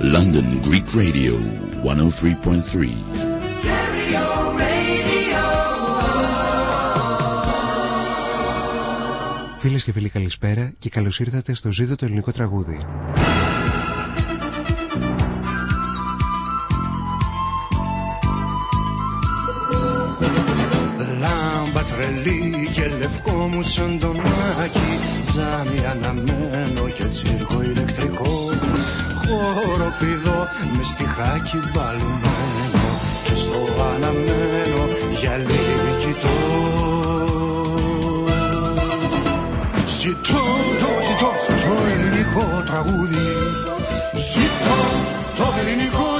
London Greek Radio 103.3. Φίλες και φίλοι καλησπέρα και καλώς ήρθατε στο ζήτο το ελληνικό τραγούδι. Λάμπα τρελή και λευκό μου σαν τον Άκη Τζάμι αναμένο και τσίρκο ηλεκτρικό Χοροπηδό με στιχάκι μπαλμένο Και στο αναμένο γυαλί κοιτώ. Ζητώ, το ζητώ το ελληνικό τραγούδι. Ζητώ το ελληνικό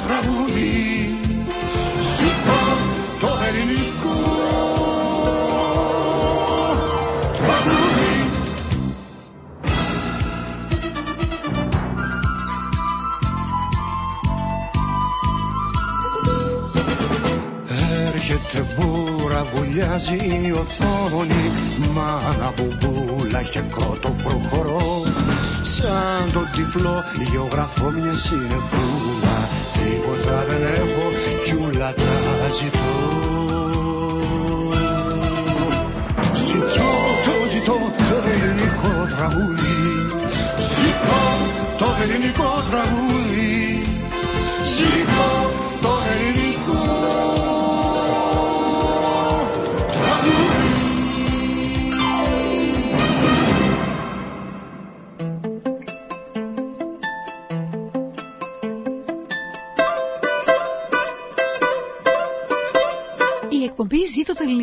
βουλιάζει η οθόνη Μάνα μπουμπούλα και κότο προχωρώ. Σαν τον τυφλό γεωγραφώ μια συνεφούλα Τίποτα δεν έχω κι ούλα τα ζητώ. Ζητώ, το ζητώ το ελληνικό τραγούδι. Ζητώ το ελληνικό τραγούδι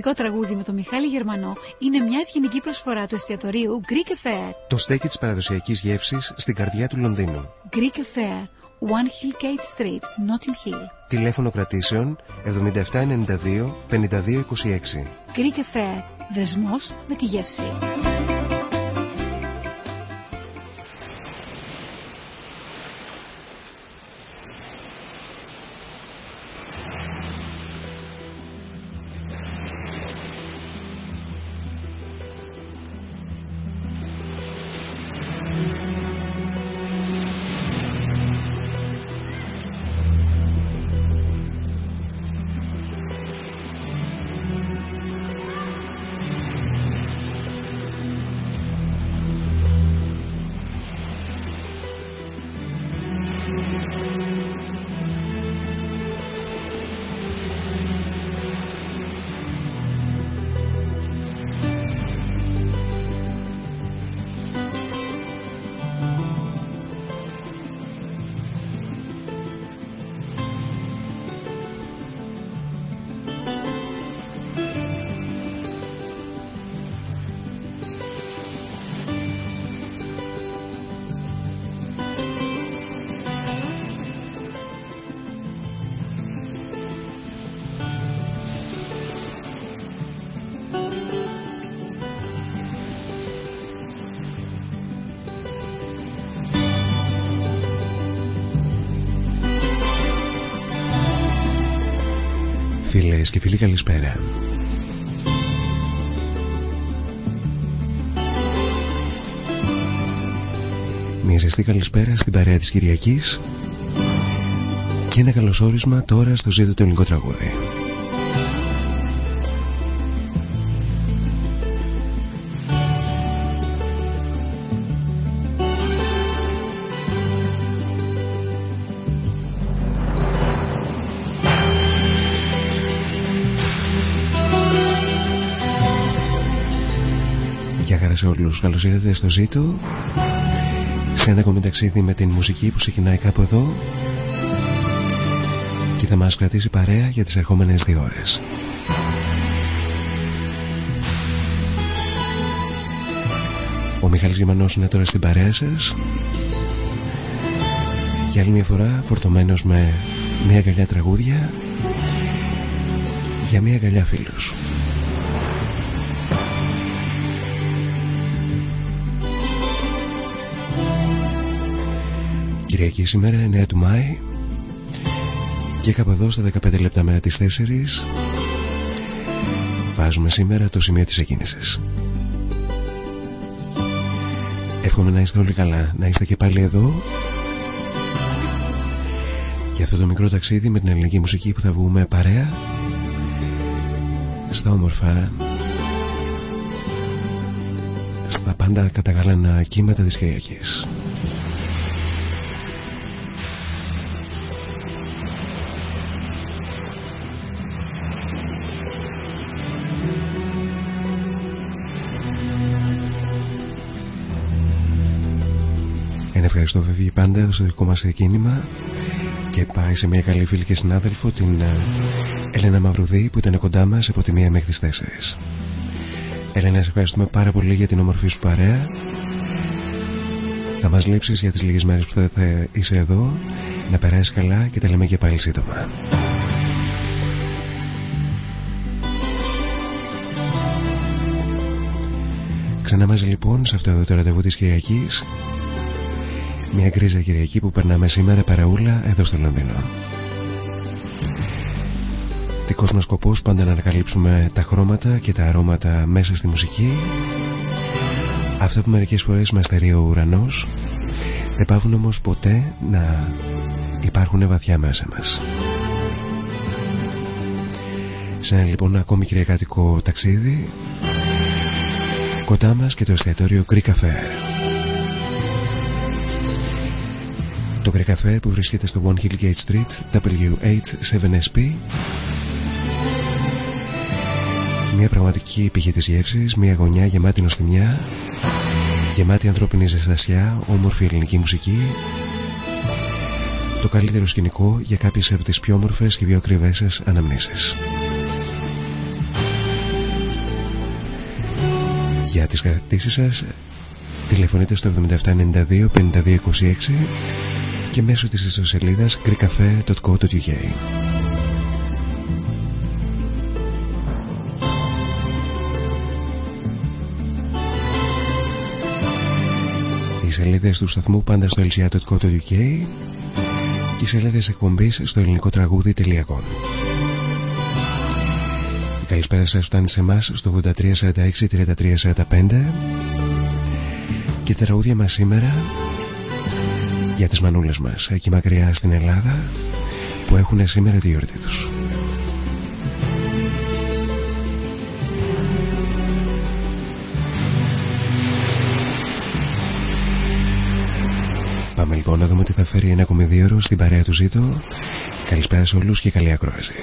ελληνικό τραγούδι με τον Μιχάλη Γερμανό είναι μια ευγενική προσφορά του εστιατορίου Greek Affair. Το στέκι της παραδοσιακής γεύσης στην καρδιά του Λονδίνου. Greek Affair, One Hill Gate Street, Notting Hill. Τηλέφωνο κρατήσεων 7792 5226. Greek Affair, δεσμός με τη γεύση. Φίλες και φίλοι καλησπέρα. Μια ζεστή καλησπέρα στην παρέα της Κυριακής και ένα καλωσόρισμα τώρα στο ζήτο το ελληνικό τραγούδι. Γεια χαρά σε όλους, καλώς ήρθατε στο ζήτο σε ένα ακόμη ταξίδι με την μουσική που ξεκινάει κάπου εδώ και θα μας κρατήσει παρέα για τις ερχόμενες δύο ώρες. Ο Μιχάλης Γεμανός είναι τώρα στην παρέα σας για άλλη μια φορά φορτωμένος με μια αγκαλιά τραγούδια για μια αγκαλιά φίλους. Κυριακή σήμερα 9 του Μάη και κάπου εδώ στα 15 λεπτά μέρα τις 4 βάζουμε σήμερα το σημείο της εκκίνησης. Εύχομαι να είστε όλοι καλά, να είστε και πάλι εδώ για αυτό το μικρό ταξίδι με την ελληνική μουσική που θα βγούμε παρέα στα όμορφα στα πάντα καταγάλανα κύματα της Κυριακής. Ευχαριστώ φεύγει πάντα στο δικό μας κίνημα και πάει σε μια καλή φίλη και συνάδελφο την ε, Έλενα Μαυρουδή που ήταν κοντά μας από τη μία μέχρι τις τέσσερις. Έλενα, σε ευχαριστούμε πάρα πολύ για την όμορφη σου παρέα. Θα μας λείψεις για τις λίγες μέρες που θα, είσαι εδώ. Να περάσεις καλά και τα λέμε και πάλι σύντομα. Ξανά μαζί λοιπόν σε αυτό το ραντεβού της Κυριακής Μια γκρίζα Κυριακή που περνάμε σήμερα παραούλα εδώ στο Λονδίνο. Δικός μας σκοπός πάντα να ανακαλύψουμε τα χρώματα και τα αρώματα μέσα στη μουσική. Αυτά που μερικές φορές μας θερεί ο ουρανός Δεν πάβουν όμως ποτέ να υπάρχουν βαθιά μέσα μας. Σε ένα λοιπόν ακόμη κυριακάτικο ταξίδι Κοντά μας και το εστιατόριο Greek Cafe Το Greek Cafe που βρίσκεται στο One Hill Gate Street W87SP μια πραγματική πηγή της γεύσης, μια γωνιά γεμάτη νοστιμιά, γεμάτη ανθρώπινη ζεστασιά, όμορφη ελληνική μουσική, το καλύτερο σκηνικό για κάποιες από τις πιο όμορφες και πιο ακριβές σας αναμνήσεις. Για τις κρατήσεις σας τηλεφωνείτε στο 7792 5226 και μέσω της ιστοσελίδας greekcafe.co.uk σελίδες του σταθμού πάντα στο lca.co.uk και οι σελίδες εκπομπής στο ελληνικό τραγούδι.com Η καλησπέρα σας φτάνει σε εμάς στο 8346-3345 και τα τραγούδια μας σήμερα για τις μανούλες μας εκεί μακριά στην Ελλάδα που έχουν σήμερα τη γιορτή τους. Πάμε λοιπόν να δούμε τι θα φέρει ένα ακόμη δύο στην παρέα του Ζήτω. Καλησπέρα σε όλους και καλή ακρόαση.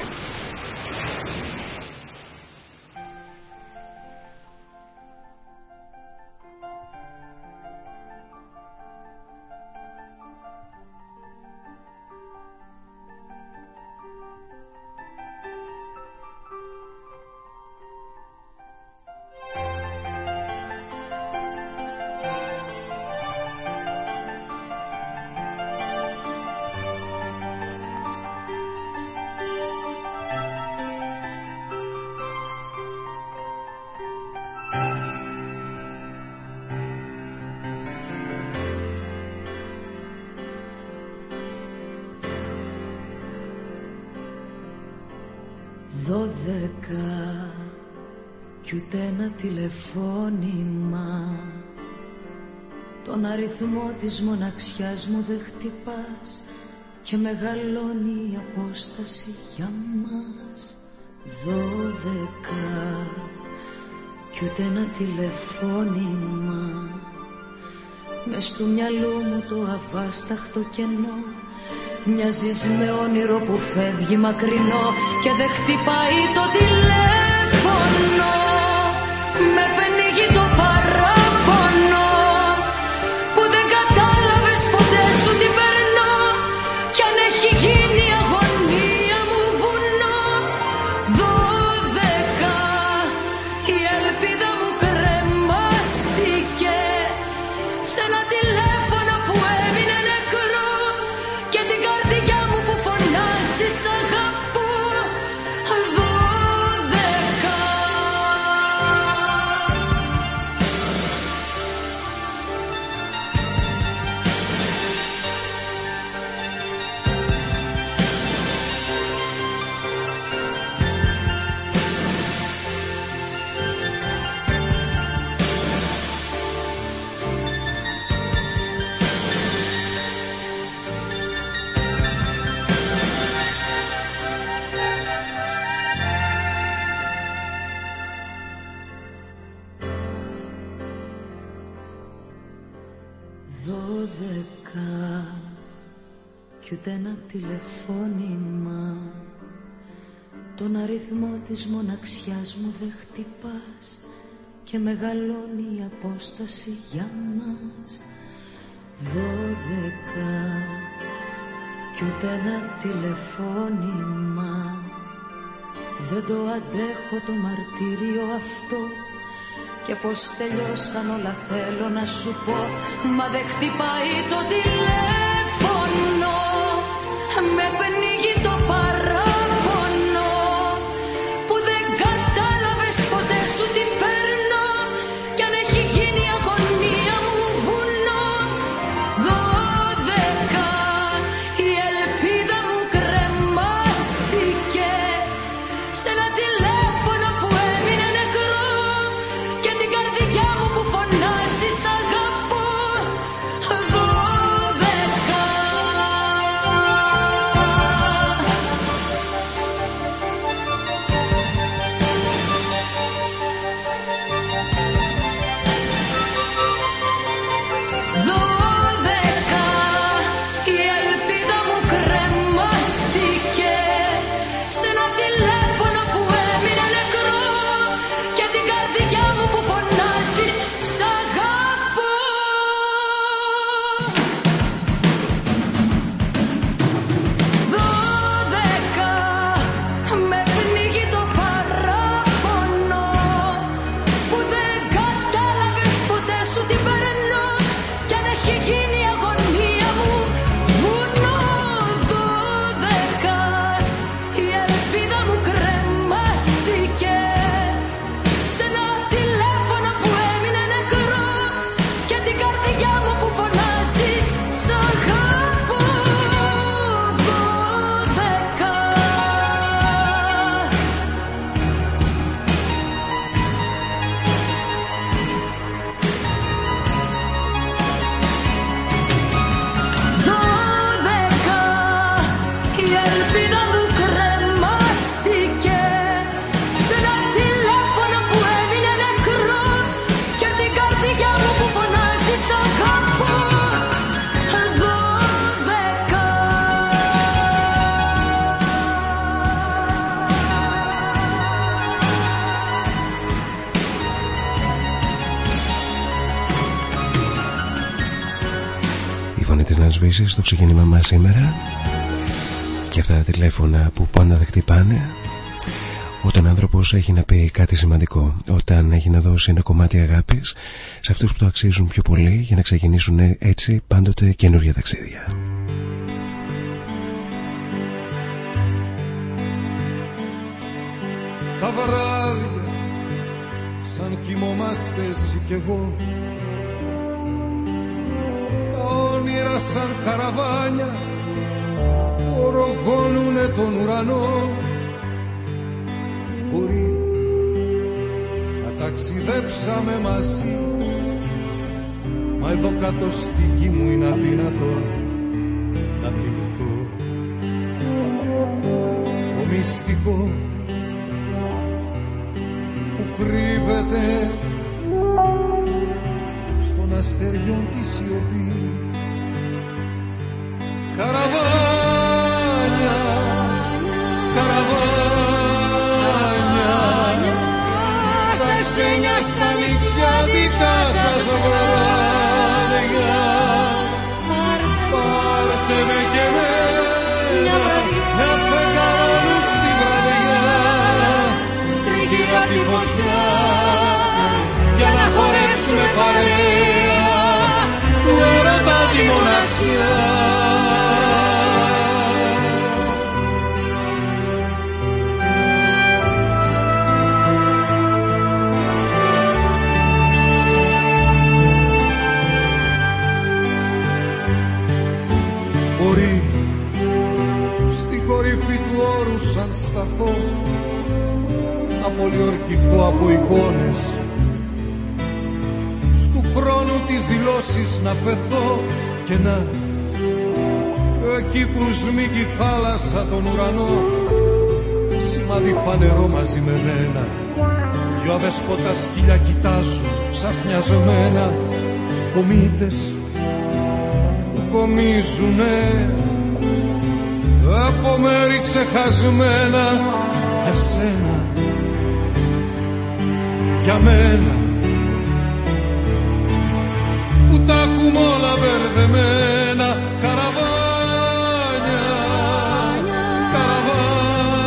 Της μοναξιάς μου δεν χτυπάς και μεγαλώνει η απόσταση για μας. Δώδεκα κι ούτε ένα τηλεφώνημα. Μες του μυαλού μου το αβάσταχτο κενό. Μοιάζεις με όνειρο που φεύγει μακρινό Και δεν χτυπάει το τηλέφωνο. Με τηλεφώνημα. Τον αριθμό της μοναξιάς μου δεν χτυπάς και μεγαλώνει η απόσταση για μας. Δώδεκα κι ούτε ένα τηλεφώνημα. Δεν το αντέχω το μαρτύριο αυτό και πως τελειώσαν όλα θέλω να σου πω. Μα δεν χτυπάει το τηλέφωνο Με πνίγει το στο ξεκίνημα μας σήμερα. Και αυτά τα τηλέφωνα που πάντα δεν χτυπάνε. Όταν ο άνθρωπος έχει να πει κάτι σημαντικό όταν έχει να δώσει ένα κομμάτι αγάπης σε αυτούς που το αξίζουν πιο πολύ για να ξεκινήσουν έτσι πάντοτε καινούργια ταξίδια. Τα βράδια σαν κοιμόμαστε εσύ κι εγώ σαν καραβάνια που ορογώνουνε τον ουρανό. Μπορεί να ταξιδέψαμε μαζί μα εδώ κάτω στη γη μου είναι αδύνατο να θυμηθώ. Το μυστικό που κρύβεται στον αστεριών της σιωπής μοναξιά σταθώ απολιορκηθώ από εικόνες στου χρόνου τις δηλώσεις να πεθώ και να εκεί που σμίγει η θάλασσα τον ουρανό σημάδι φανερό μαζί με μένα. Δυο αδεσπότα σκυλιά κοιτάζουν ξαφνιασμένα κομίτες που κομίζουνε. Από μέρη ξεχασμένα για σένα, για μένα. που τα έχουμε όλα μπερδεμένα. Καραβάνια, καραβάνια.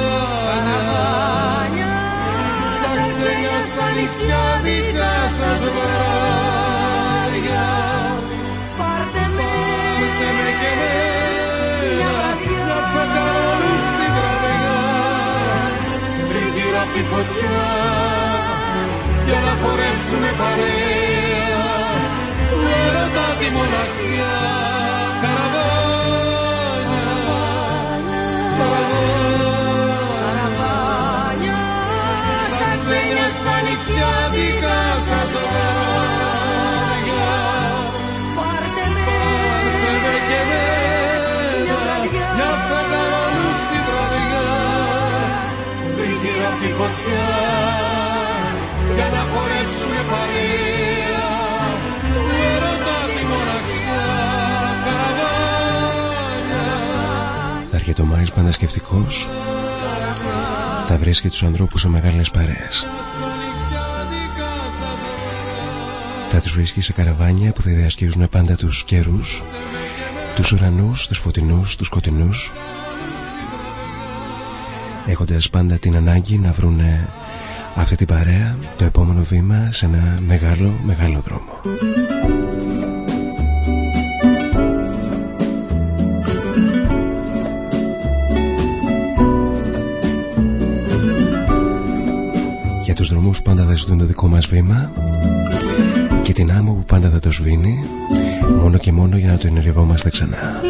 Στα ξένια, στα νησιά δικά σας βαράδια Πάρτε με, Πάρτε με και εμένα μια φεγγαρόλου στην βραδιά πριν γύρω απ' τη φωτιά για να χορέψουμε παρέα. του έρωτα τη μοναξιά. Καραβάνια, καραβάνια. Στα ξένια στα νησιά δικά σας βράδια πάρτε με, Πάρτε με και εμένα μια φεγγαρόλου στη βραδιά. Πριν γύρω απ' τη φωτιά για να χορέψουμε παρέα έρχεται ο Μάης πανασκευτικός. Θα βρίσκει τους ανθρώπους σε μεγάλες παρέες. Στα νησιά δικά σας Θα τους βρίσκει σε καραβάνια που θα διασκίζουν πάντα τους καιρούς Τους ουρανούς, τους φωτεινούς, τους σκοτεινούς Έχοντας πάντα την ανάγκη να βρουνε αυτή την παρέα Το επόμενο βήμα σε ένα μεγάλο μεγάλο δρόμο πάντα θα ζητούν το δικό μας βήμα. Και την άμμο που πάντα θα το σβήνει Μόνο και μόνο για να το ενεργευόμαστε ξανά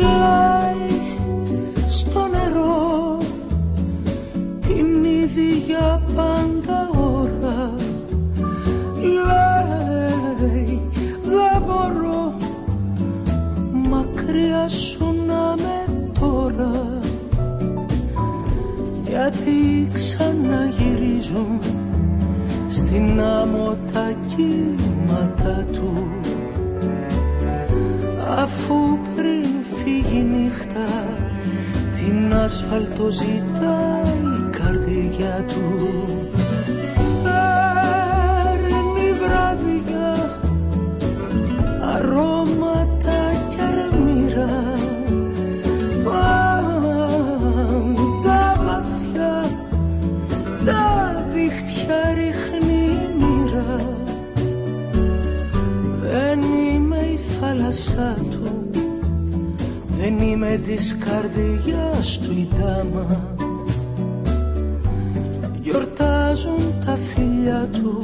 Γιορτάζουν τα φιλιά του.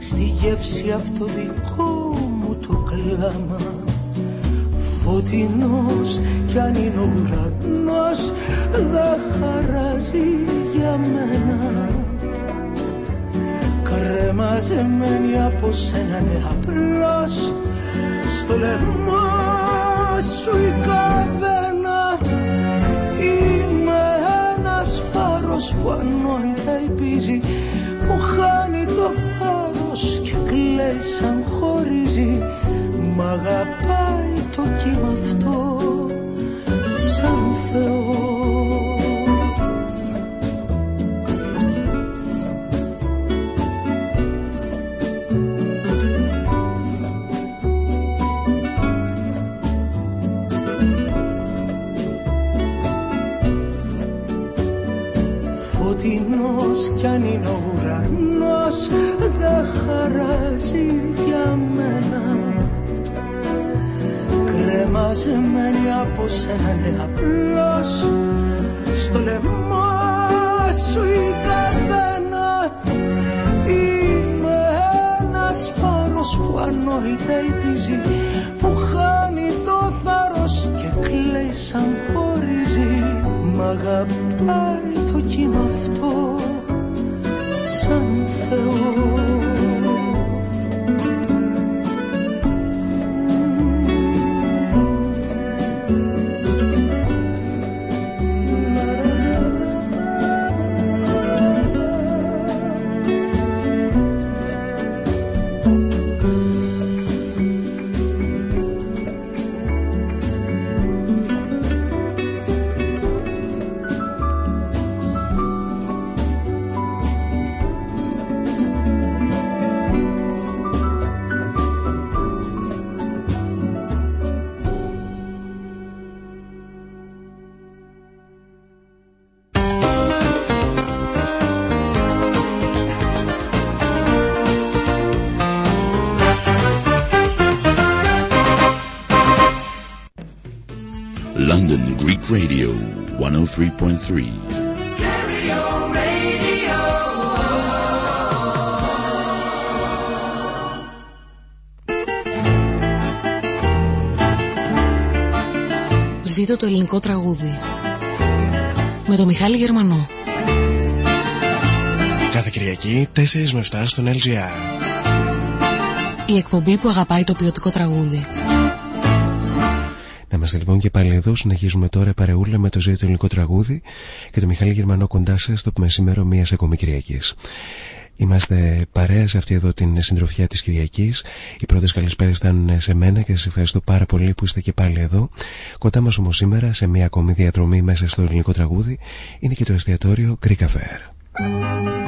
Στη γεύση από το δικό μου το κλάμα. Φωτεινός κι αν είναι ο ουρανός Δεν χαράζει για μένα. Κρεμαζεμένη από σένα ναι απλώς στο λαιμό σου η καδένα φάρος που ανόητα ελπίζει που χάνει το θάρρος και κλαίει σαν χωρίζει μ' αγαπάει το κύμα αυτό σαν Θεό χαράζει για μένα. Κρεμασμένη από σένα ναι απλώς στο λαιμό σου η καθένα. Είμαι ένας φάρος που ανόητα ελπίζει που χάνει το θάρρος και κλαίει σαν χωρίζει. Μ' αγαπάει το κύμα αυτό σαν Θεό 103.3. Ζήτω το ελληνικό τραγούδι με το Μιχάλη Γερμανό. Κάθε Κυριακή 4 με 7 στον LGR. Η εκπομπή που αγαπάει το ποιοτικό τραγούδι. Να είμαστε λοιπόν και πάλι εδώ. Συνεχίζουμε τώρα παρεούλα με το ζήτο ελληνικό τραγούδι και το Μιχάλη Γερμανό κοντά σας στο μεσήμερο μια ακόμη Κυριακής. Είμαστε παρέα σε αυτή εδώ την συντροφιά της Κυριακής. Οι πρώτες καλησπέρες ήταν σε μένα και σας ευχαριστώ πάρα πολύ που είστε και πάλι εδώ. Κοντά μας όμως σήμερα σε μια ακόμη διαδρομή μέσα στο ελληνικό τραγούδι είναι και το εστιατόριο Greek Affair.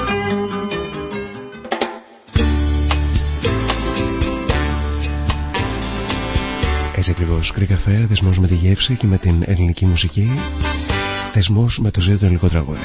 Έτσι ακριβώς. Greek Affair, δεσμός με τη γεύση και με την ελληνική μουσική. Θεσμό με το ζήτο ελληνικό τραγούδι.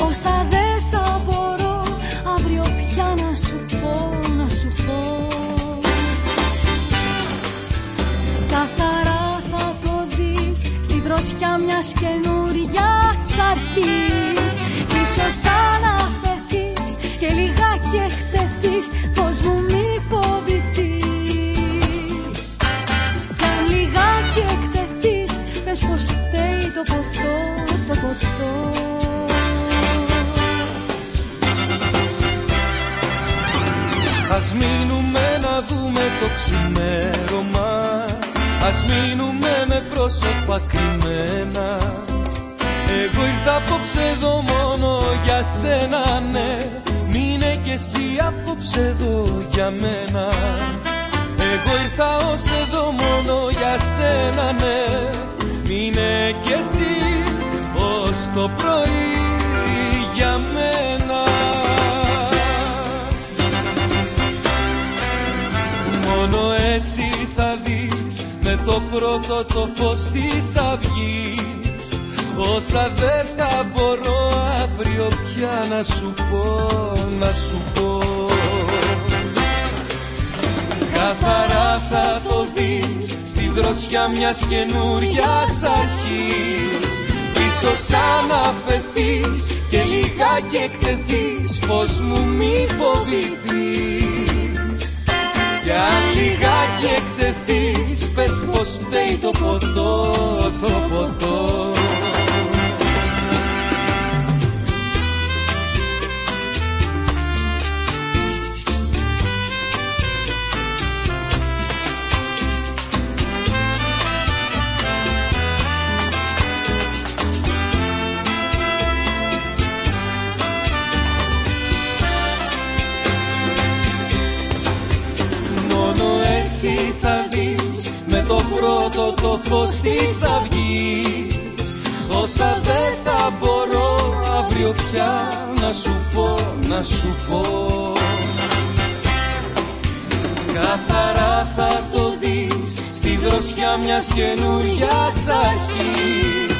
Όσα δεν θα μπορώ αύριο πια να σου πω, να σου πω Καθαρά θα το δεις στην δροσιά μιας καινούριας αρχής. Πίσω σαν να και λιγάκι εκτεθείς πως μου Ας μείνουμε να δούμε το ξημέρωμα. Ας μείνουμε με πρόσωπα κρυμμένα. Εγώ ήρθα απόψε εδώ μόνο για σένα ναι. Μείνε κι εσύ απόψε εδώ για μένα. Εγώ ήρθα ως εδώ μόνο για σένα ναι. Μείνε κι εσύ ως το πρωί. Μόνο έτσι θα δεις με το πρώτο το φως της αυγής. Όσα δεν θα μπορώ αύριο πια να σου πω, να σου πω. Καθαρά θα το δεις στη δροσιά μιας καινούριας αρχής. Ίσως να αφαιθείς και λιγάκι εκτεθείς πως μου μη φοβηθείς. Κι αν λιγάκι εκτεθείς πες πως φταίει το ποτό, το ποτό. πρώτο το φως της αυγής. Όσα δεν θα μπορώ αύριο πια να σου πω, να σου πω. Καθαρά θα το δεις στη δροσιά μιας καινούριας αρχής.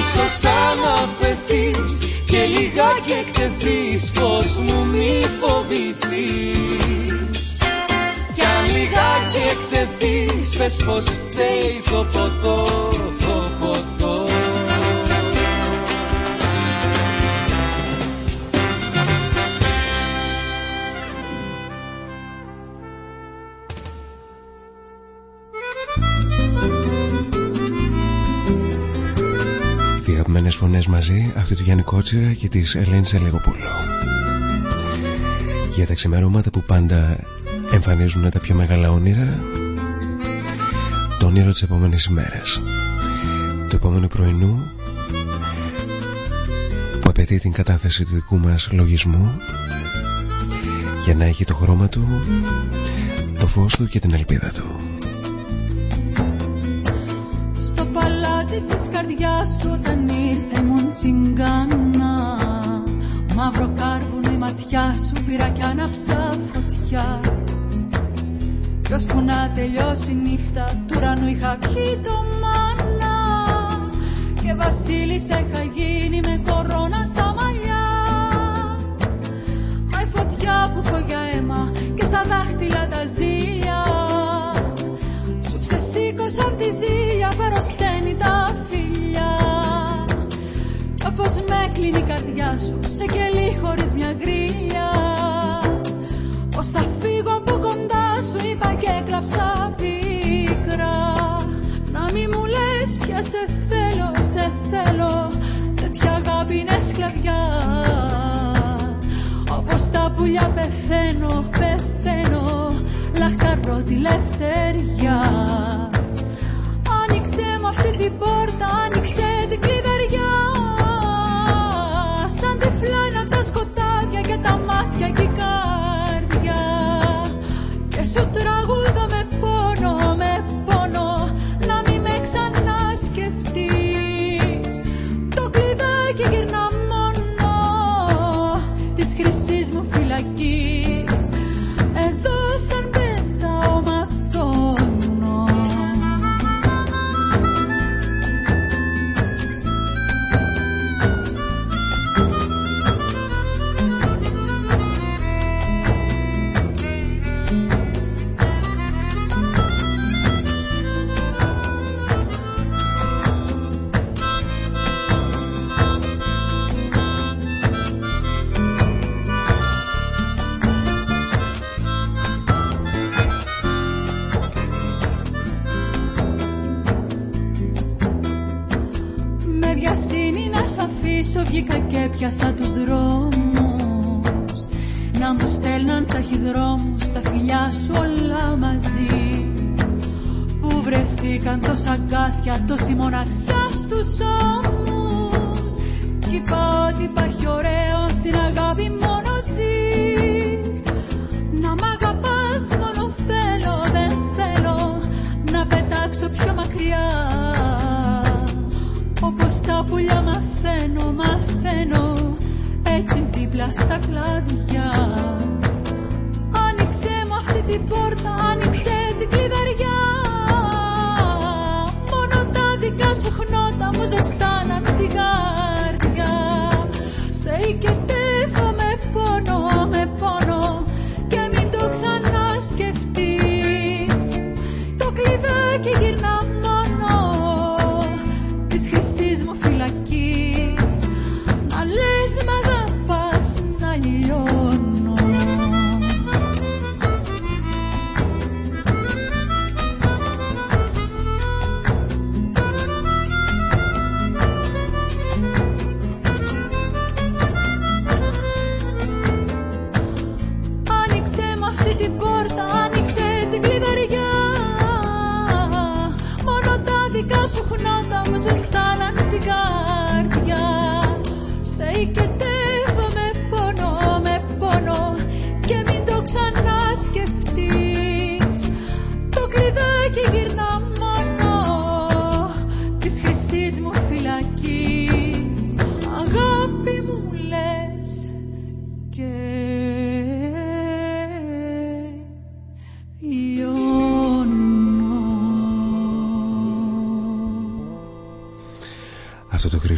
Ίσως αναφεθείς και λιγάκι εκτεθείς πως μου μη φοβηθείς λιγάκι εκτεθείς. Πες πως φταίει το ποτό, το ποτό. Διαπμένες φωνές μαζί αυτή του Γιάννη Κότσιρα και της Ελένης Ελεγοπούλου για τα ξημερώματα που πάντα εμφανίζουν τα πιο μεγάλα όνειρα το όνειρο της επόμενης ημέρας του επόμενου πρωινού που απαιτεί την κατάθεση του δικού μας λογισμού για να έχει το χρώμα του το φως του και την ελπίδα του. Στο παλάτι της καρδιάς σου όταν ήρθε μου τσιγκάνα Μαύρο κάρβουνο η ματιά σου πήρα κι άναψα φωτιά Κι ώσπου να τελειώσει η νύχτα του ουρανού είχα πιει το μάνα. Και βασίλισσα είχα γίνει με κορώνα στα μαλλιά. Μα η φωτιά που έχω για αίμα και στα δάχτυλα τα ζήλια. Σου ξεσήκωσαν τη ζήλια παροσταίνει τα φιλιά. Κι όπως με κλείνει η καρδιά σου σε κελί χωρίς μια γκρίλια Πως θα φύγω από κοντά σου είπα και έκλαψα πίκρα. Να μη μου λες πια σε θέλω, σε θέλω Τέτοια αγάπη είναι σκλαβιά. Όπως τα πουλιά πεθαίνω, πεθαίνω Λαχταρώ τη λευτεριά. Άνοιξε μου αυτή την πόρτα, αγκάθια, τόση μοναξιά στους ώμους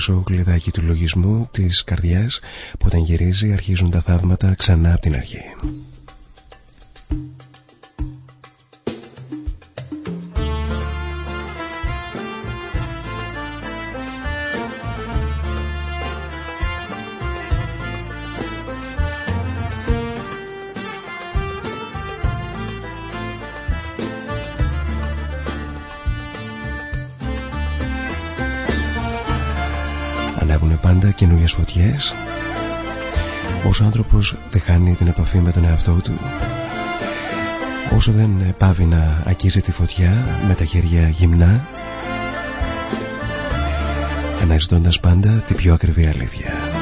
Αυτό το χρυσό κλειδάκι του λογισμού της καρδιάς που όταν γυρίζει αρχίζουν τα θαύματα ξανά από την αρχή. Φωτιές. Όσο άνθρωπος άνθρωπος δεν χάνει την επαφή με τον εαυτό του Όσο δεν πάβει να ακίζει τη φωτιά με τα χέρια γυμνά Αναζητώντας πάντα την πιο ακριβή αλήθεια.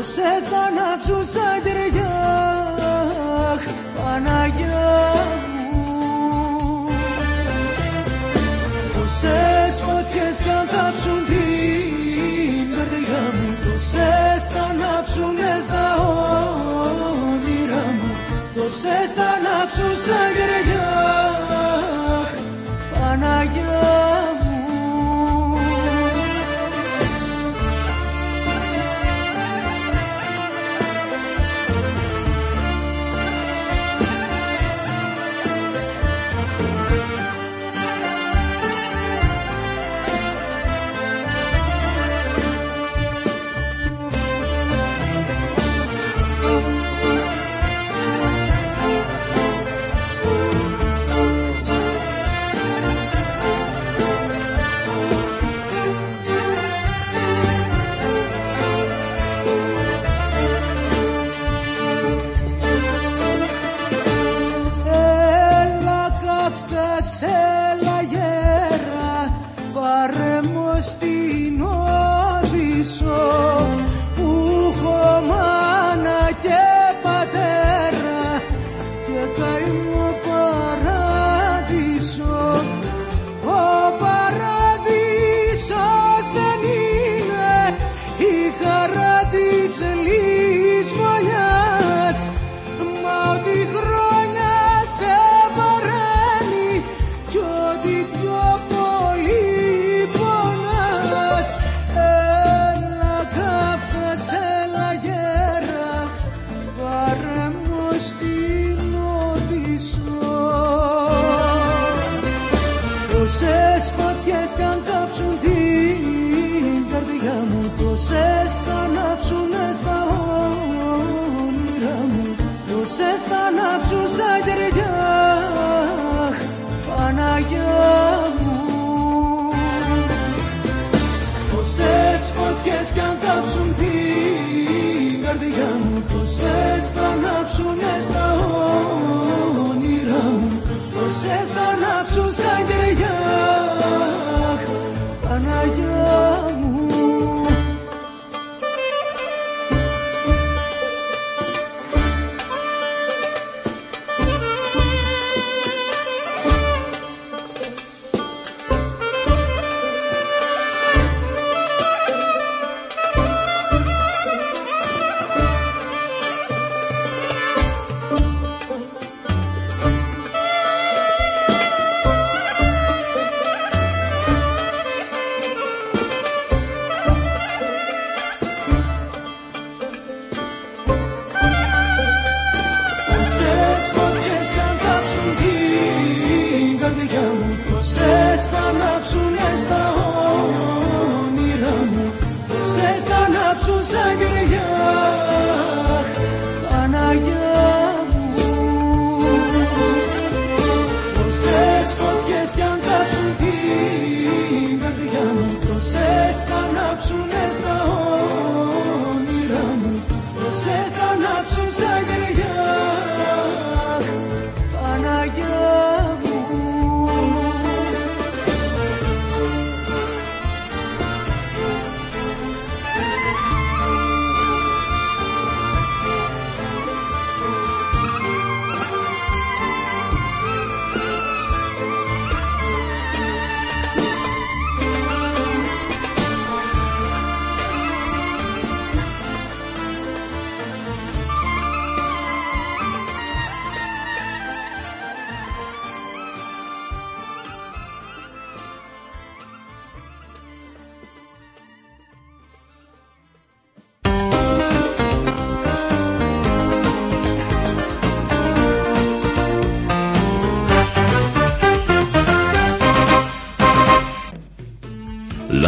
Δώσες τα να ψούσα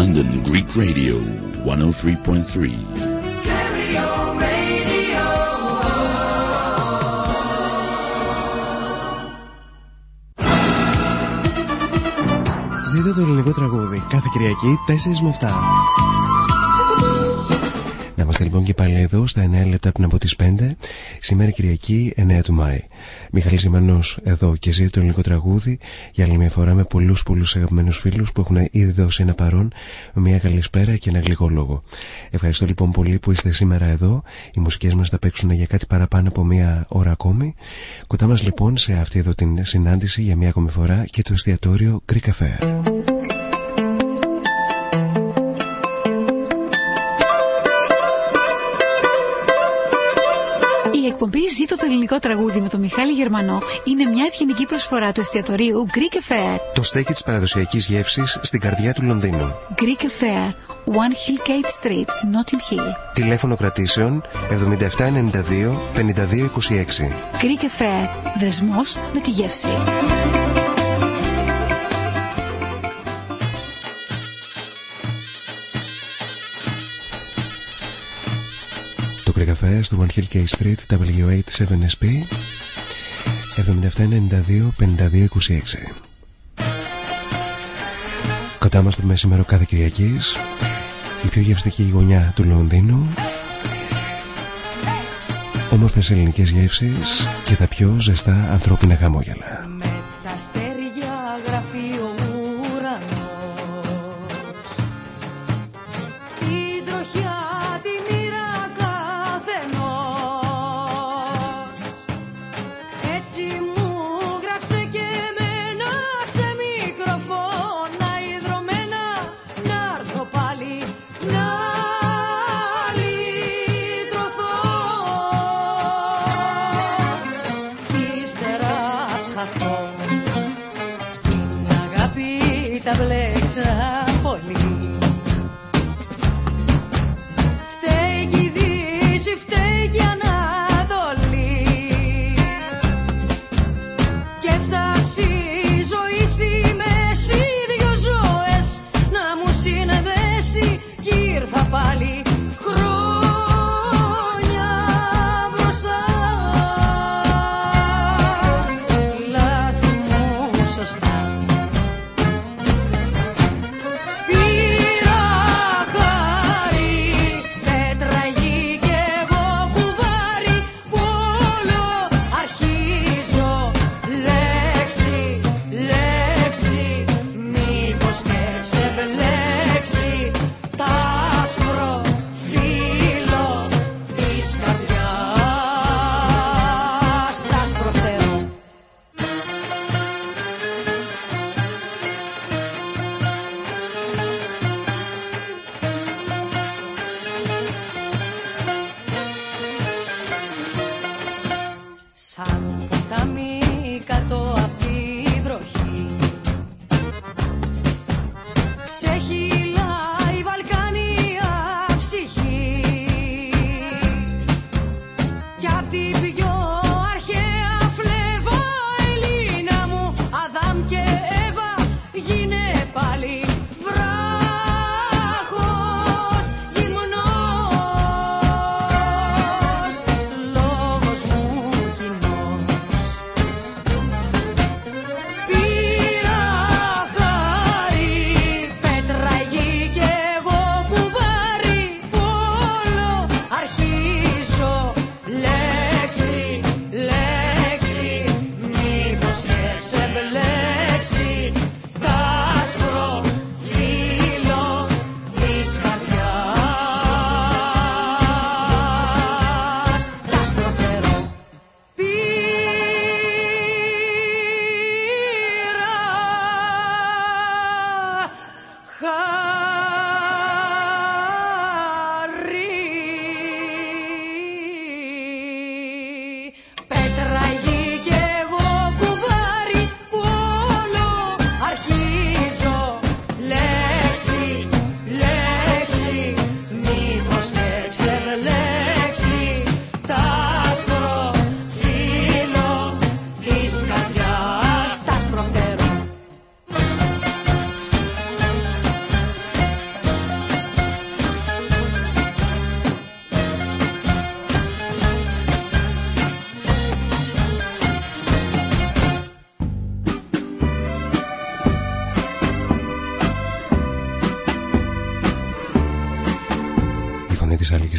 London Greek Radio 103.3. Ζήτω το ελληνικό τραγούδι κάθε Κυριακή 4 με 7. Να είμαστε λοιπόν και πάλι εδώ στα 9 λεπτά πριν από τις 5 Σήμερα Κυριακή 9 του Μάη. Μιχαλής Ζημανός εδώ και ζει το ελληνικό τραγούδι Για άλλη μια φορά με πολλούς πολλούς αγαπημένους φίλους Που έχουν ήδη δώσει ένα παρόν Με μια καλησπέρα και ένα γλυκό λόγο. Ευχαριστώ λοιπόν πολύ που είστε σήμερα εδώ. Οι μουσικές μας θα παίξουν για κάτι παραπάνω από μια ώρα ακόμη. Κοντά μας λοιπόν σε αυτή εδώ την συνάντηση Για μια ακόμη φορά και το εστιατόριο Greek Affair εκπομπή Ζήτω το ελληνικό τραγούδι με τον Μιχάλη Γερμανό είναι μια ευγενική προσφορά του εστιατορίου Greek Affair. Το στέκι της παραδοσιακής γεύσης στην καρδιά του Λονδίνου. Greek Affair, One Hillgate Street, Notting Hill. Τηλέφωνο κρατήσεων 7792 5226. Greek Affair, δεσμός με τη γεύση. Το Greek Affair στο One Hill K Street W87SP 7792 5226 Κοντά μας το μεσημέρο κάθε Κυριακής η πιο γευστική γωνιά του Λονδίνου όμορφες ελληνικές γεύσεις και τα πιο ζεστά ανθρώπινα χαμόγελα. Με τα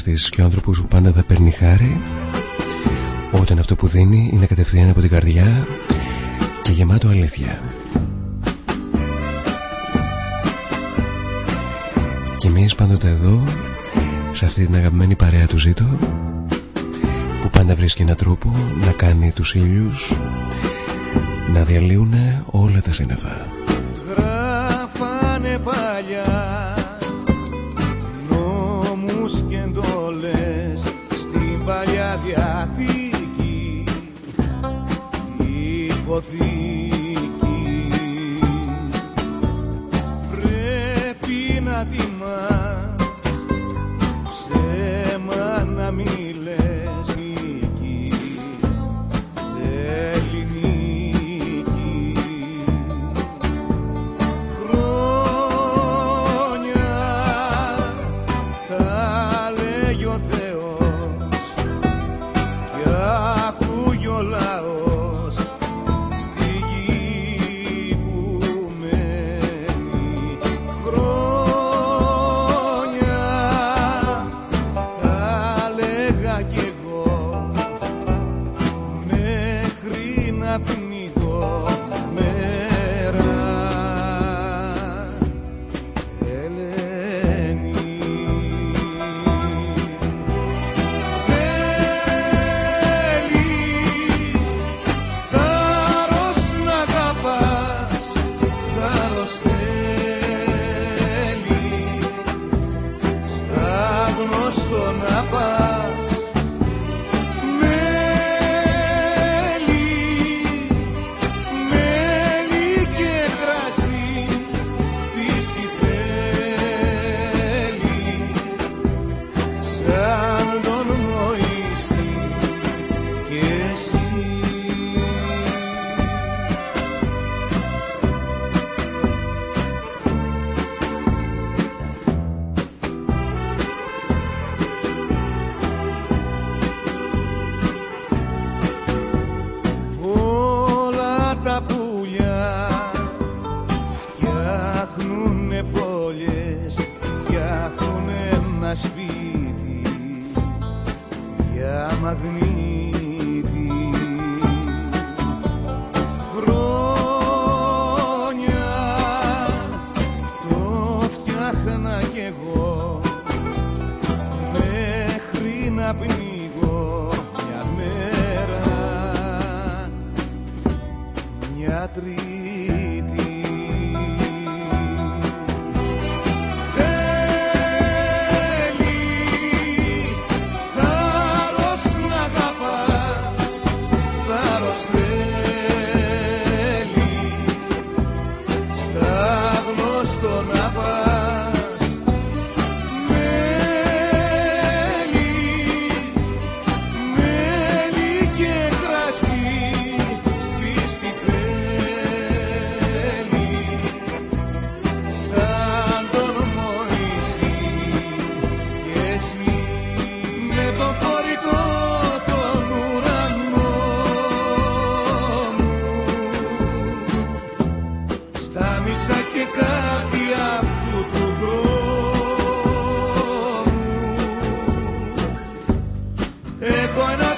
της άλλης της και ο άνθρωπος που πάντα θα παίρνει χάρη όταν αυτό που δίνει είναι κατευθείαν από την καρδιά και γεμάτο αλήθεια. Και εμείς πάντοτε εδώ σε αυτή την αγαπημένη παρέα του ζήτω που πάντα βρίσκει έναν τρόπο να κάνει τους ήλιους να διαλύουν όλα τα σύννεφα. Γράφανε παλιά να τιμάς ψέμα να μην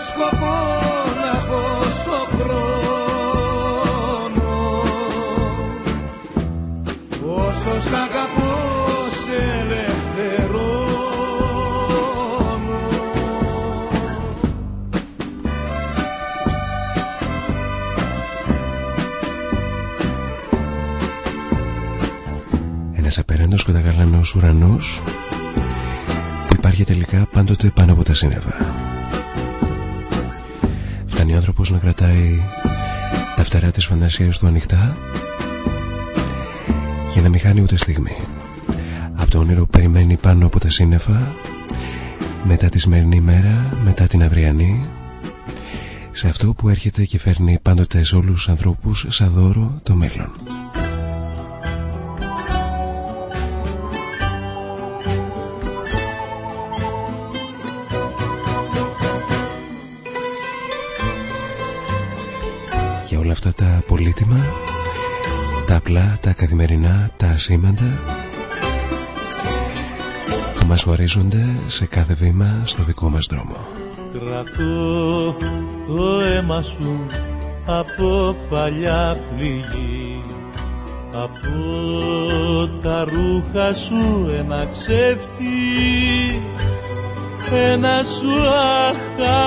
σκοπό να πω στο χρόνο όσο σ' αγαπώ σε ελευθερώνω Ένας απέραντος καταγαλανός ουρανός που υπάρχει τελικά πάντοτε πάνω από τα σύννεφα. Φτάνει ο άνθρωπος να κρατάει τα φτερά της φαντασίας του ανοιχτά για να μην χάνει ούτε στιγμή. Από το όνειρο που περιμένει πάνω από τα σύννεφα μετά τη σημερινή μέρα, μετά την αυριανή σε αυτό που έρχεται και φέρνει πάντοτε σε όλους τους ανθρώπους σαν δώρο το μέλλον. Τα απλά, τα καθημερινά, τα ασήμαντα που μας χωρίζονται σε κάθε βήμα στο δικό μας δρόμο. Κρατώ το αίμα σου από παλιά πληγή από τα ρούχα σου ένα ξέφτη. Ένα σου αχ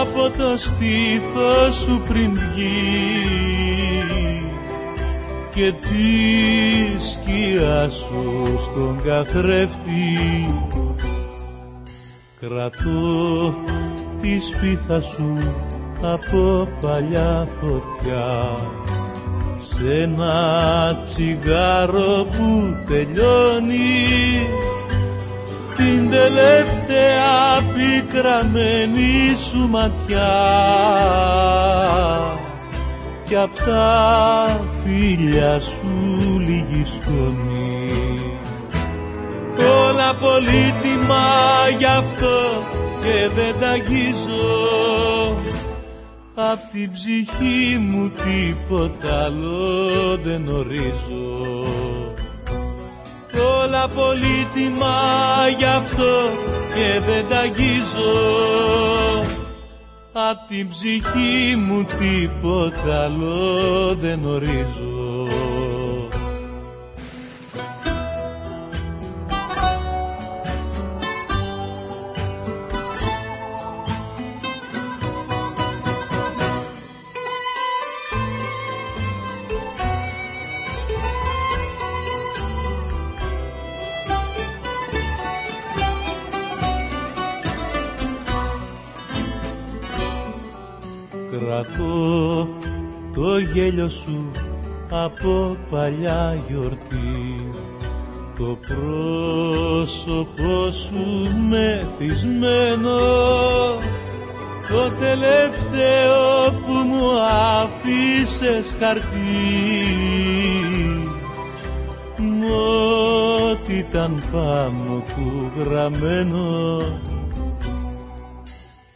από το στήθος σου πριν βγει και τη σκιά σου στον καθρέφτη. Κρατώ τη σπίθα σου από παλιά φωτιά. Σε ένα τσιγάρο που τελειώνει. Την τελευταία πικραμένη σου ματιά. κι απ' τα φίλια σου λίγη σκόνη όλα πολύτιμα γι' αυτό και δεν τα αγγίζω. Απ' την ψυχή μου τίποτα άλλο δεν ορίζω. Όλα πολύτιμα γι' αυτό και δεν τα αγγίζω Απ' την ψυχή μου τίποτα άλλο δεν ορίζω το γέλιο σου από παλιά γιορτή. Το πρόσωπό σου μεθυσμένο το τελευταίο που μου άφησες χαρτί. Μ' ό,τι ήταν πάνω του γραμμένο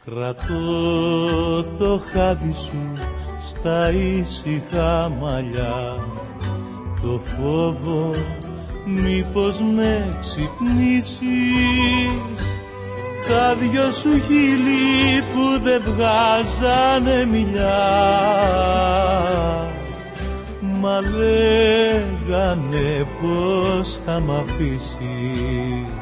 Κρατώ το χάδι σου στα ήσυχα μαλλιά. Το φόβο μήπως με ξυπνήσεις. Τα δυο σου χείλη που δεν βγάζανε μιλιά. Μα λέγανε πως θα μ' αφήσεις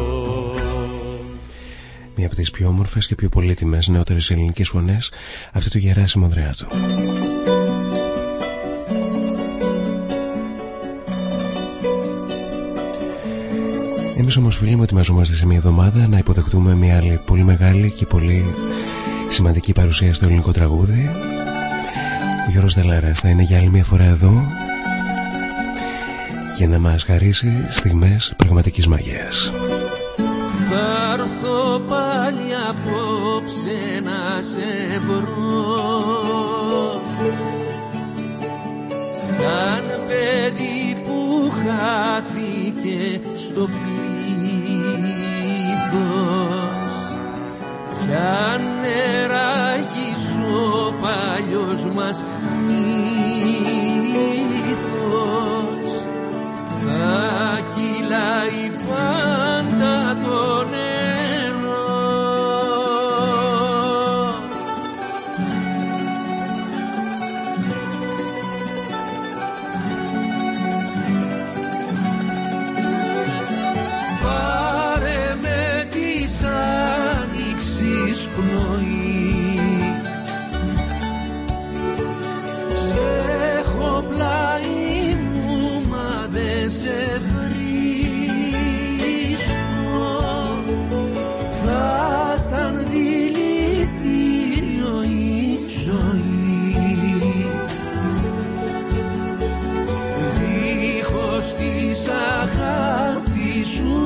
μία από τις πιο όμορφες και πιο πολύτιμες νεότερες ελληνικές φωνές αυτή του Γεράσιμου Ανδρεάτου. Εμείς όμως φίλοι μου ετοιμαζόμαστε σε μια εβδομάδα να υποδεχτούμε μια άλλη πολύ μεγάλη και πολύ σημαντική παρουσία στο ελληνικό τραγούδι. Ο Γιώργος Δελάρας θα είναι για άλλη μια φορά εδώ για να μας χαρίσει στιγμές πραγματικής μαγείας πάλι απόψε να σε βρω. Σαν παιδί που χάθηκε στο πλήθος. Κι αν νεράγεις ο παλιός μας μύθος θα κυλάει πάντα 结束。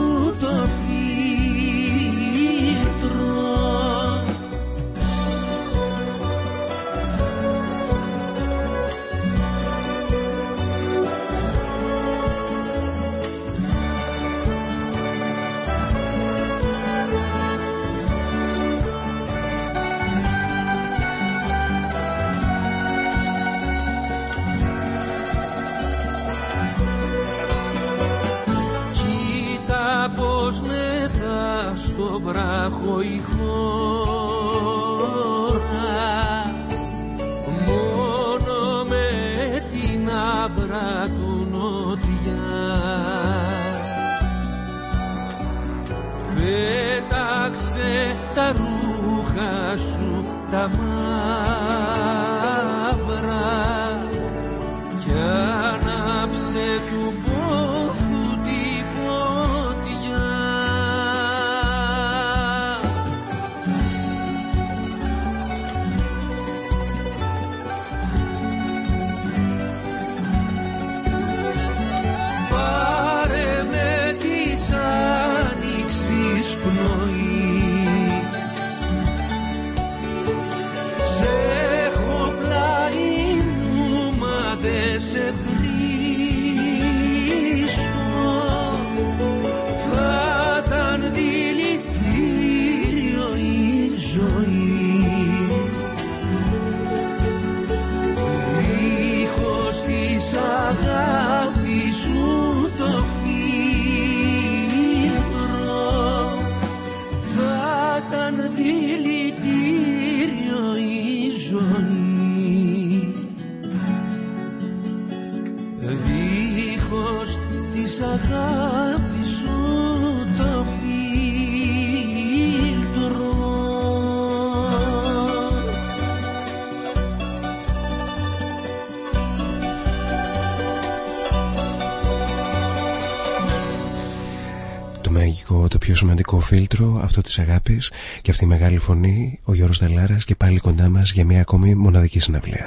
Φίλτρο αυτό της αγάπης και αυτή η μεγάλη φωνή ο Γιώργος Δελάρας και πάλι κοντά μας για μια ακόμη μοναδική συναυλία.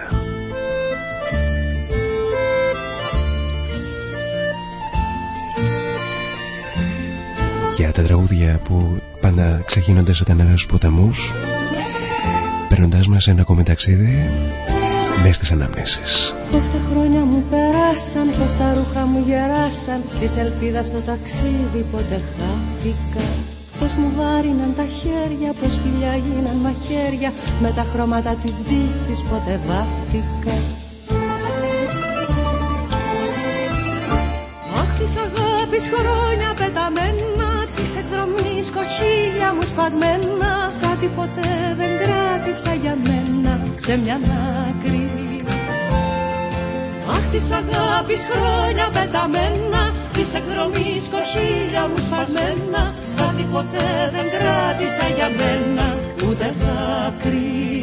Για τα τραγούδια που πάντα ξεκίνονται σε τα νερά στους ποταμούς παίρνοντάς μας ένα ακόμη ταξίδι μέσα στις αναμνήσεις. Πώς τα χρόνια μου περάσαν, πώς τα ρούχα μου γεράσαν Στις ελπίδα στο ταξίδι ποτέ χάθηκα Πώς μου βάριναν τα χέρια, πώς φιλιά γίναν μαχαίρια Με τα χρώματα της δύσης ποτέ βάφτηκα. Αχ της αγάπης χρόνια πεταμένα Της εκδρομής κοχύλια μου σπασμένα Κάτι ποτέ δεν κράτησα για μένα Σε μια άκρη. Αχ της αγάπης χρόνια πεταμένα Της εκδρομής κοχύλια μου σπασμένα Κάτι ποτέ δεν κράτησα για μένα Ούτε δάκρυ.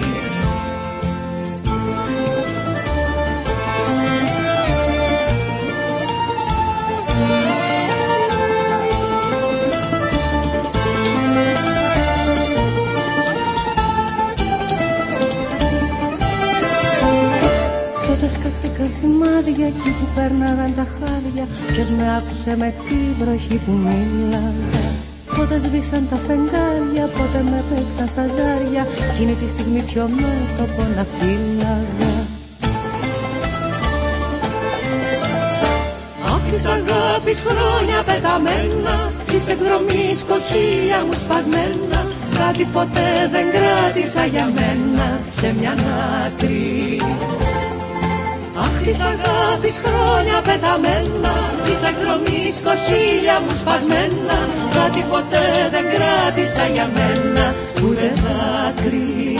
Τότε σκαφτήκαν σημάδια εκεί που πέρναγαν τα χάδια Ποιος με άκουσε με τη βροχή που μίλαγα Πότε σβήσαν τα φεγγάρια, πότε με παίξαν στα ζάρια Κι είναι τη στιγμή πιο μέτωπο να φύλαγα. Αχ της αγάπης χρόνια πεταμένα Της εκδρομής κοχύλια μου σπασμένα Κάτι ποτέ δεν κράτησα για μένα σε μια άκρη Αχ της αγάπης χρόνια πεταμένα Της εκδρομής κοχύλια μου σπασμένα Κάτι ποτέ δεν κράτησα για μένα Ούτε δάκρυ.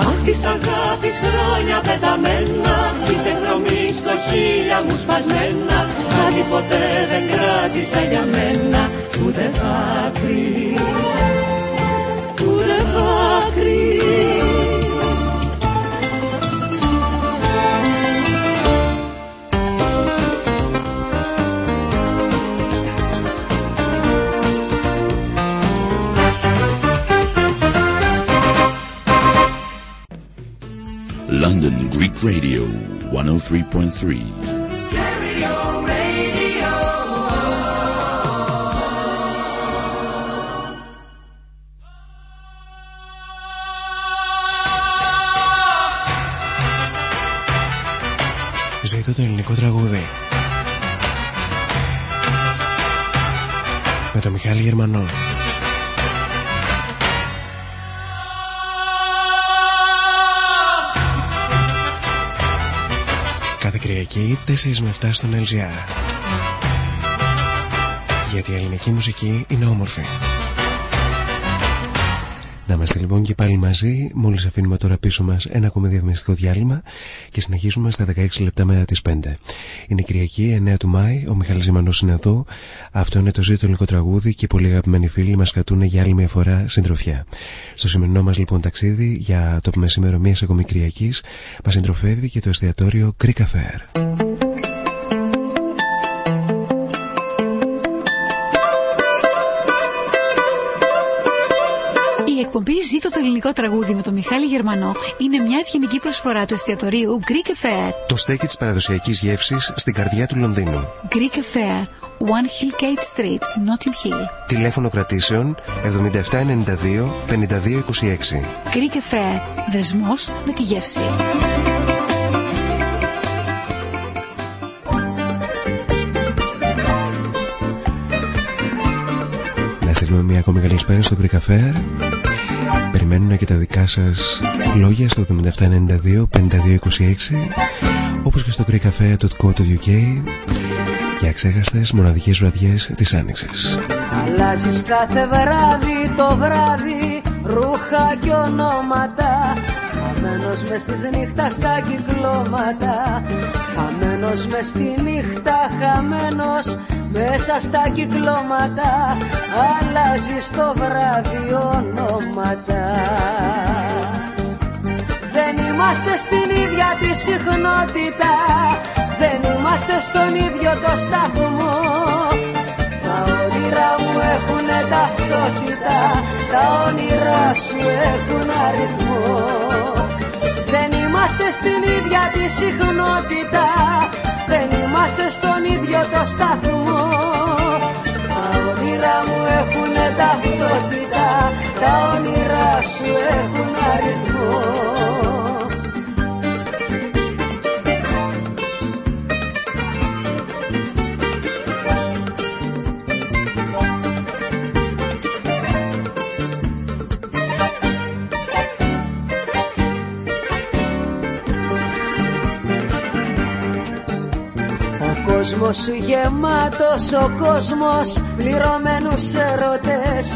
Αχ της αγάπης χρόνια πεταμένα Της εκδρομής κοχύλια μου σπασμένα Κάτι ποτέ δεν κράτησα για μένα Ούτε δάκρυ Ούτε δάκρυ London Greek Radio 103.3. Stereo radio. Ζήτω το ελληνικό τραγούδι Με το Μιχάλη Γερμανό Κυριακή 4 με 7 στον LGR. Γιατί η ελληνική μουσική είναι όμορφη. Να είμαστε λοιπόν και πάλι μαζί, μόλις αφήνουμε τώρα πίσω μας ένα ακόμη διαφημιστικό διάλειμμα και συνεχίζουμε στα 16 λεπτά μετά τις 5. Είναι Κυριακή 9 του Μάη, ο Μιχάλης Ζημανός είναι εδώ. Αυτό είναι το ζήτο ελληνικό τραγούδι και οι πολύ αγαπημένοι φίλοι μας κρατούν για άλλη μια φορά συντροφιά. Στο σημερινό μας λοιπόν ταξίδι για το μεσημέρο μιας ακόμη Κυριακής μας συντροφεύει και το εστιατόριο Greek Affair. Εκπομπή Ζήτω το ελληνικό τραγούδι με τον Μιχάλη Γερμανό είναι μια ευγενική προσφορά του εστιατορίου Greek Affair. Το στέκι της παραδοσιακής γεύσης στην καρδιά του Λονδίνου. Greek Affair, One Hill Gate Street, Notting Hill. Τηλέφωνο κρατήσεων 7792 5226. Greek Affair, δεσμός με τη γεύση. Να στείλουμε μια ακόμη καλησπέρα στο Greek Affair περιμένουν και τα δικά σας λόγια στο 7792 5226 όπως και στο greekcafe.co.uk για ξέχαστες μοναδικές βραδιές της Άνοιξης. Αλλάζεις κάθε βράδυ το βράδυ ρούχα και ονόματα Χαμένος μες της νύχτα στα κυκλώματα Χαμένος μες στη νύχτα, χαμένος μέσα στα κυκλώματα αλλάζεις το βράδυ ονόματα. Δεν είμαστε στην ίδια τη συχνότητα Δεν είμαστε στον ίδιο το σταθμό. Τα όνειρά μου έχουν ταυτότητα Τα όνειρά σου έχουν αριθμό. Δεν είμαστε στην ίδια τη συχνότητα δεν είμαστε στον ίδιο το σταθμό. Τα όνειρά μου έχουν ταυτότητα. Τα όνειρά σου έχουν αριθμό κόσμος σου γεμάτος ο κόσμος πληρωμένους ερωτές.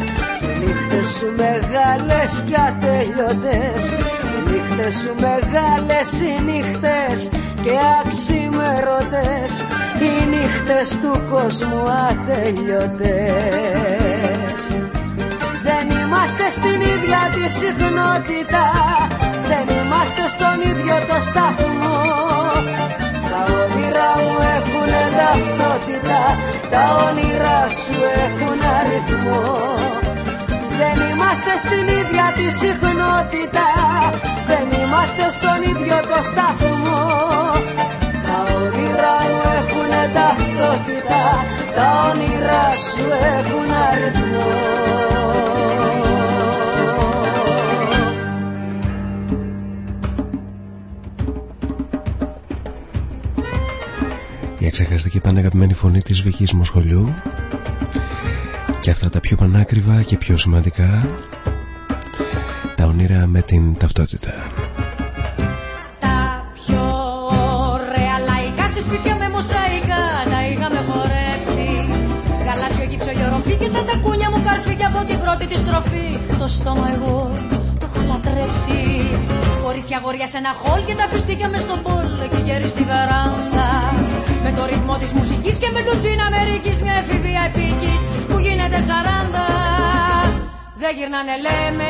Νύχτες σου μεγάλες και ατελειωτές. Νύχτες σου μεγάλες οι νύχτες και αξιμερωτές. Οι νύχτες του κόσμου ατελειωτές. Δεν είμαστε στην ίδια τη συχνότητα. Δεν είμαστε στον ίδιο το σταθμό. τα όνειρά μου έχουν ταυτότητα. Τα όνειρά σου έχουν αριθμό. Δεν είμαστε στην ίδια τη συχνότητα. Δεν είμαστε στον ίδιο το σταθμό. Τα όνειρά μου έχουν ταυτότητα. Τα όνειρά σου έχουν αριθμό ξεχαστική πάντα αγαπημένη φωνή της Βικής Μοσχολιού και αυτά τα πιο πανάκριβα και πιο σημαντικά τα όνειρα με την ταυτότητα. Τα πιο ωραία λαϊκά σε σπίτια με μοσαϊκά τα είχαμε χορέψει. Γαλάζιο γύψο γεωροφή και τα τακούνια μου καρφί και από την πρώτη τη στροφή. Το στόμα εγώ το έχω λατρέψει. Κορίτσια γόρια σε ένα χολ και τα φιστίκια μες στον πόλ και γέρι στη βεράντα με το ρυθμό της μουσικής και με λουτζίνα μερικής Μια εφηβεία επίκης που γίνεται σαράντα. Δεν γυρνάνε λέμε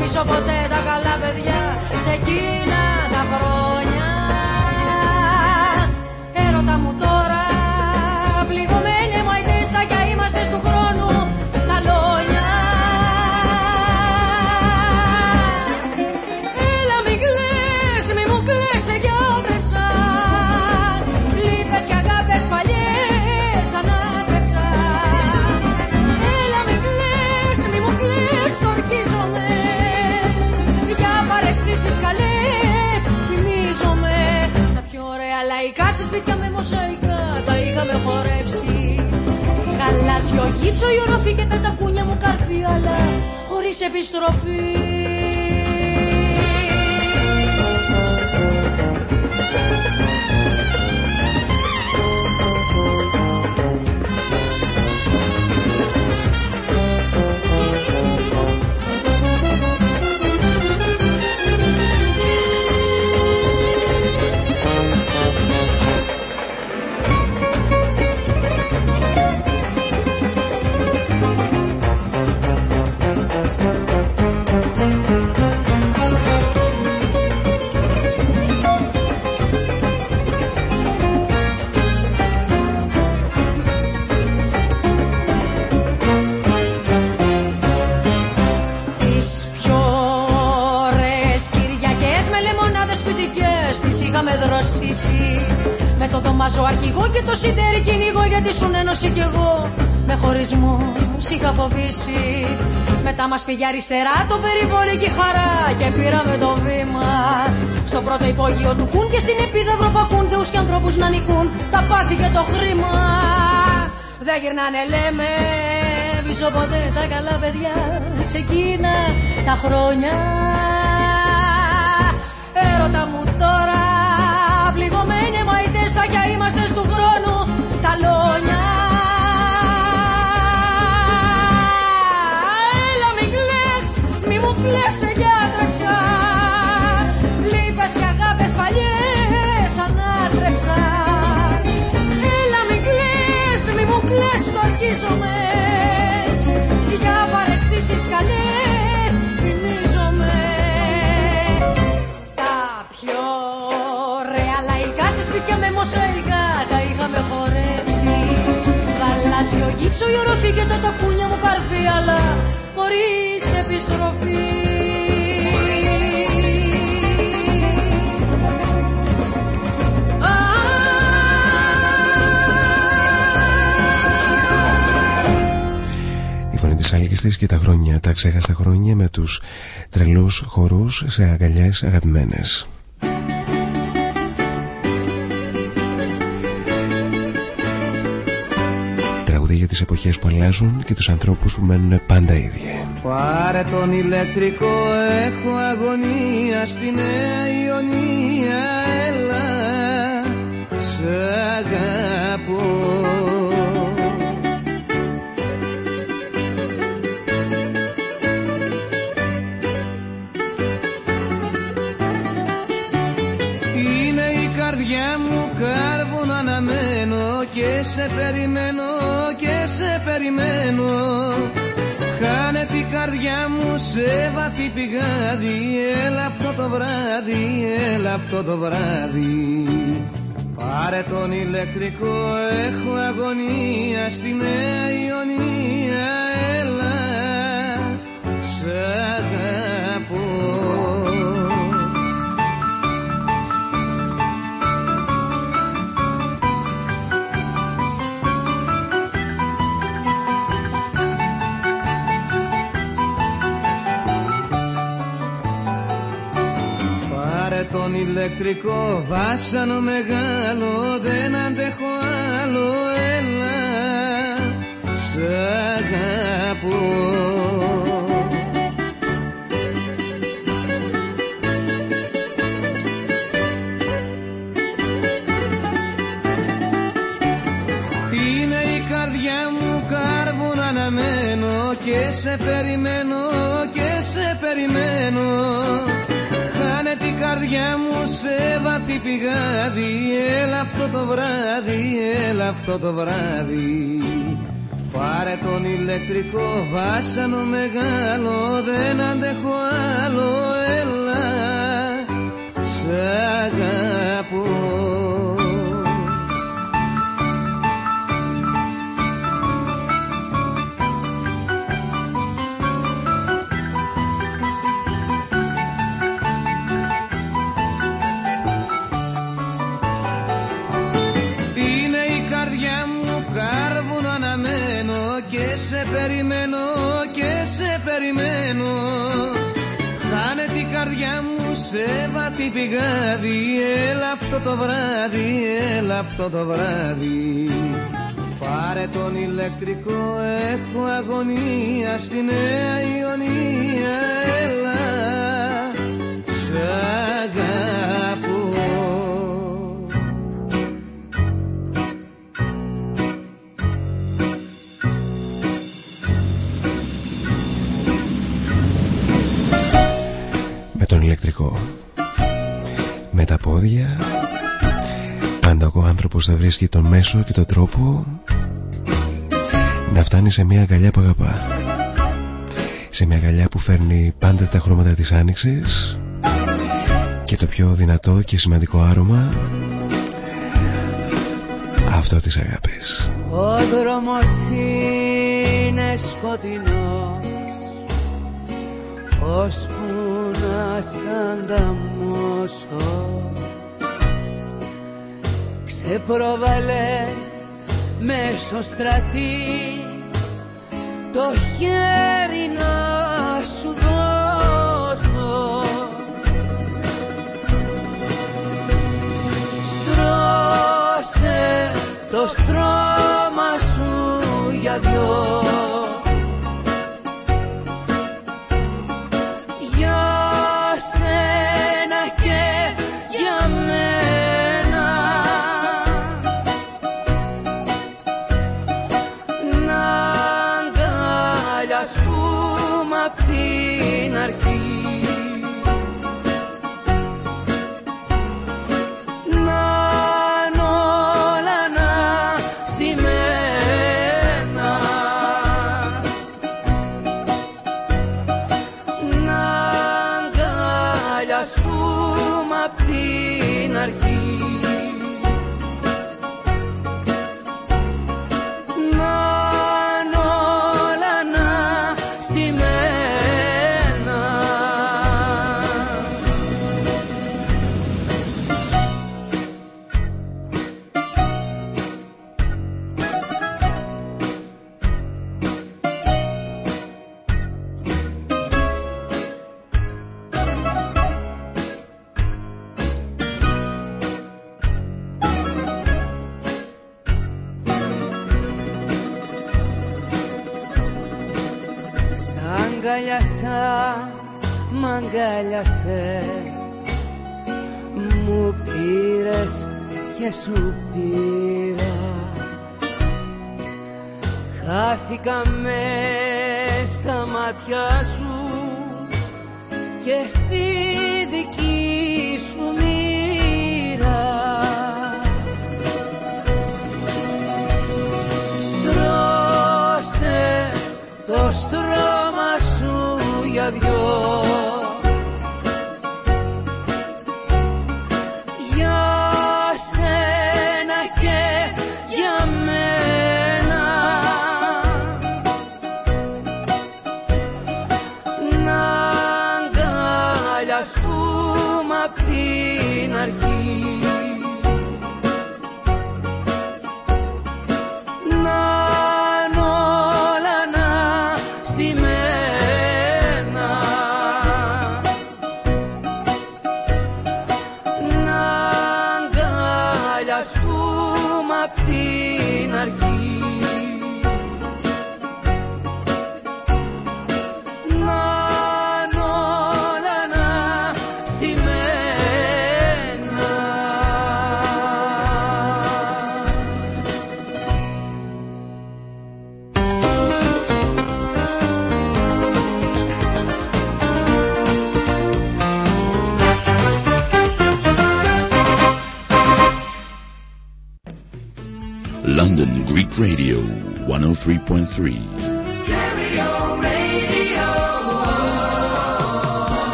πίσω ποτέ τα καλά παιδιά Σε εκείνα τα χρόνια σε σπίτια με μοσαϊκά τα είχαμε χορέψει. Γαλάζιο γύψο, η οροφή και τα τακούνια μου καρφί αλλά χωρίς επιστροφή Με το δωμάζο αρχηγό και το σιτέρι κυνηγό Γιατί σου ένωση κι εγώ. Με χωρισμό είχα φοβήσει. Μετά μας πήγε αριστερά το περιβόλι και χαρά Και πήραμε το βήμα. Στο πρώτο υπόγειο του κουν Και στην επίδαυρο πακούν θεούς και ανθρώπους να νικούν Τα πάθη και το χρήμα. Δεν γυρνάνε λέμε Πίσω ποτέ τα καλά παιδιά. Σε εκείνα τα χρόνια. Έρωτα μου τώρα Πληγωμένοι μαϊτές θα κι είμαστε του χρόνου Τα λόνια Έλα μην κλαις, μη μου κλαις σε γιατρεψά Λείπες και αγάπες παλιές ανάτρεψα. Έλα μην κλαις, μη μου κλαις, το αρχίζομαι Γαλάζιο γύψο η οροφή και το τακούνια μου καρφί Αλλά χωρίς επιστροφή Η φωνή της Άλκης και τα χρόνια, τα ξέχαστα χρόνια με τους τρελούς χορούς σε αγκαλιές αγαπημένες. Τις εποχές που αλλάζουν και τους ανθρώπους που μένουν πάντα ίδιοι. Πάρε τον ηλεκτρικό, έχω αγωνία στη Νέα Ιωνία, έλα, σ' αγαπώ. Είναι η καρδιά μου κάρβουνο αναμένω και σε περιμένω και σε περιμένω. Χάνε την καρδιά μου σε βαθύ πηγάδι. Έλα αυτό το βράδυ, έλα αυτό το βράδυ. Πάρε τον ηλεκτρικό, έχω αγωνία στη Νέα Ιωνία. Έλα, σ' αγαπώ ηλεκτρικό βάσανο μεγάλο Δεν αντέχω άλλο έλα Σ' αγαπώ. Είναι η καρδιά μου κάρβουνο αναμένω Και σε περιμένω και σε περιμένω. Χάνε την καρδιά μου σε βαθύ πηγάδι. Έλα αυτό το βράδυ, έλα αυτό το βράδυ. Πάρε τον ηλεκτρικό βάσανο μεγάλο Δεν αντέχω άλλο, έλα. Σ' αγαπώ σε βαθύ πηγάδι Έλα αυτό το βράδυ, έλα αυτό το βράδυ. Πάρε τον ηλεκτρικό, έχω αγωνία στη Νέα Ιωνία Έλα, σ' αγαπώ ηλεκτρικό. Με τα πόδια. Πάντα ο άνθρωπος θα βρίσκει τον μέσο και τον τρόπο να φτάνει σε μια αγκαλιά που αγαπά. Σε μια αγκαλιά που φέρνει πάντα τα χρώματα της άνοιξης και το πιο δυνατό και σημαντικό άρωμα αυτό της αγάπης. Ο δρόμος είναι σκοτεινός Ώσπου να σ' ανταμώσω σε πρόβαλε μέσω στρατής το χέρι να σου δώσω. Στρώσε το στρώμα σου για δυο σου πήρα. Χάθηκα μες στα μάτια σου και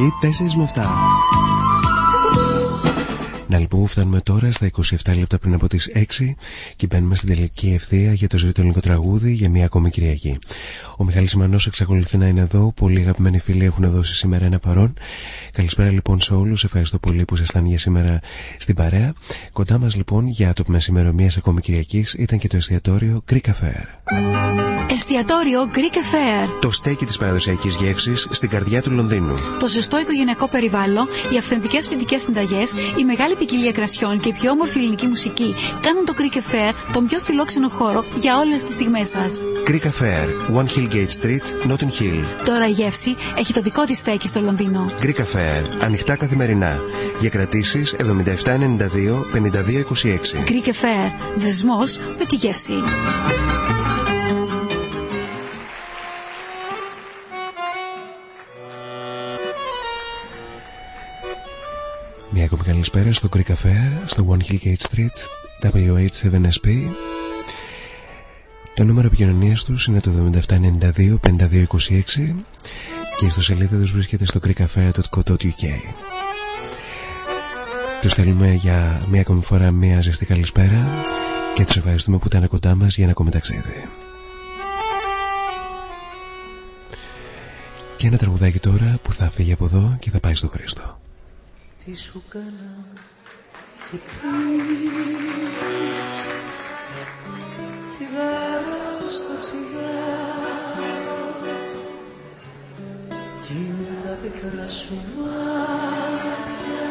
Κυριακή 4 με 7. Να λοιπόν φτάνουμε τώρα στα 27 λεπτά πριν από τις 6 και μπαίνουμε στην τελική ευθεία για το ζωή του ελληνικού τραγούδι για μια ακόμη Κυριακή. Ο Μιχάλης Μανός εξακολουθεί να είναι εδώ, πολλοί αγαπημένοι φίλοι έχουν δώσει σήμερα ένα παρόν. Καλησπέρα λοιπόν σε όλους, ευχαριστώ πολύ που ήσασταν για σήμερα στην παρέα. Κοντά μας λοιπόν για το μεσημέρο μιας ακόμη Κυριακής ήταν και το εστιατόριο Greek Affair. Εστιατόριο Greek Affair. Το στέκι της παραδοσιακής γεύσης στην καρδιά του Λονδίνου. Το ζεστό οικογενειακό περιβάλλον, οι αυθεντικές ποινικές συνταγές, η μεγάλη ποικιλία κρασιών και η πιο όμορφη ελληνική μουσική κάνουν το Greek Affair τον πιο φιλόξενο χώρο για όλες τις στιγμές σας. Greek Affair, One Hill Gate Street, Notting Hill. Τώρα η γεύση έχει το δικό της στέκι στο Λονδίνο. Greek Affair, ανοιχτά καθημερινά. Για κρατήσεις 7792-5226. Greek Affair, δεσμός με τη γεύση. Μια ακόμη καλησπέρα στο Greek Affair, στο One Hill Gate Street, WH7SP. Το νούμερο επικοινωνίας τους είναι το 7792-5226 και στο σελίδα τους βρίσκεται στο greekaffair.co.uk. Τους θέλουμε για μια ακόμη φορά μια ζεστή καλησπέρα και τους ευχαριστούμε που ήταν κοντά μας για ένα ακόμη ταξίδι. Και ένα τραγουδάκι τώρα που θα φύγει από εδώ και θα πάει στο Χρήστο. Τι σου κάνα και τσιγάρο στο τσιγάρο τα πικρά σου μάτια.